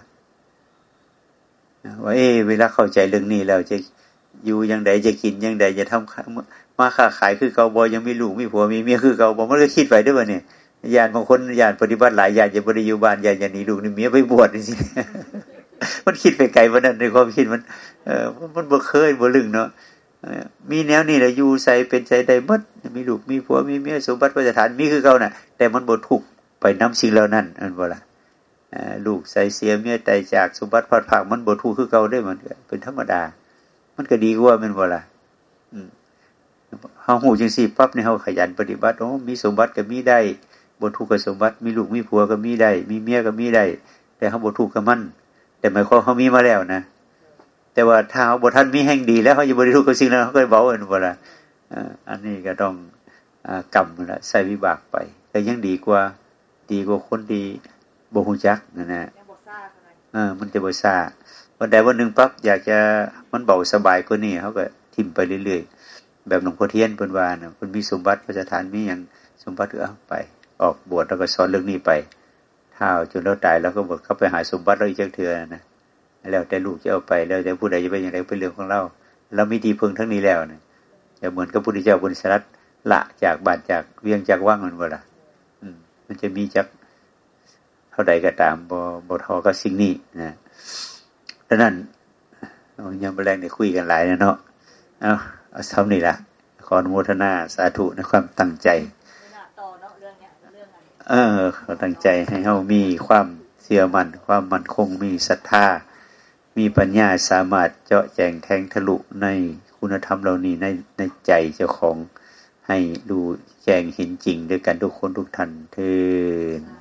ว่าเอเวลาเข้าใจเรื่องนี้แล้วจะอยู่ยังไดจะกินยังไดจะทำมาค้าขายคือเกาบอยังมีลูกมีผัวมีเมียคือเกาบอมันก็คิดไปด้วยว่าเนี่ยญาติบางคนญาติปฏิบัติหลายญาติจะบริยูบานญาติอย่างนี้ลูกนี่เมียไปบวชนี่สิมันคิดไปไกลวันนั้นในความคิดมัน เออมันบ่เคยบ่ลึงเนาะ มีแนวนี้แหละอยู่ใส่เป็นใจใดมดมีลูกมีผัวมีเมียสมบัติพระสถานมีคือเก่าน่ะ แต่มันบ่ถูกไปน้ำสิ่งเหล่านั้นอันบ่ล่ะลูกใส่เสียเมียใจจากสมบัติพัดผักมันบ่ถูกคือเก่าได้มันเป็นธรรมดา มันก็ดีกว่ามันบ่ล่ะเฮาหูจังซี่ปั๊บนี่เฮาขยันปฏิบัติโอ้มีสมบัติก็มีได้บ่ถูกกับสมบัติ มีลูกมีผัวก็มีได้ มีเมียก็มีได้ แต่เฮาบ่ถูกกับมัน แต่หมายความเขามีมาแล้วนะ แต่ว่าถ้าเขาบท่านมีแห่งดี แล้วเขาจะบริทุกกับสิ่งนั้นเขาก็เบาเอ็นเวลาอันนี้ก็ต้องกรรมละใส่วิบากไป แต่ยังดีกว่าดีกว่าคนดีบหูจักนะนะเออมันจะบซาวันใดวันหนึ่งปั๊บอยากจะมันเบาสบายกว่านี้เขาก็ทิมไปเรื่อยๆ แบบหลวงพ่อเทียนเป็นวานคนมีสมบัติพระสถานมีอย่างสมบัติเออไป ออกบวชแล้วก็สอนเรื่องนี้ไปถ้าจนเราตายแล้วก็บวชเข้าไปหาสมบัติเราอีกจังเถื่อนะ แล้วแต่ลูกจะเอาไปแล้วแต่ผู้ใดจะเป็นอย่างไรเป็นเรื่องของเราเรามีดีพึงทั้งนี้แล้วเนี่ยจะเหมือนกับพุทธเจ้าบุญสรัตละจากบาดจากเวียงจากว่างมันเวลามันจะมีจากเท่าใดก็ตามบอบทอก็สิ่งนี้นะดังนั้นยังแรงเนี่ยคุยกันหลายนะเนาะเอาเอาเท่านี้ละขออนุโมทนาสาธุในความตั้งใจเออเขาตั้งใจให้เขามีความเสื่อมันความมั่นคงมีศรัทธา มีปัญญาสามารถเจาะแจงแทงทะลุในคุณธรรมเหล่านี้ในในใจเจ้าของให้ดูแจงเห็นจริงด้วยกันทุกคนทุกท่านเทอ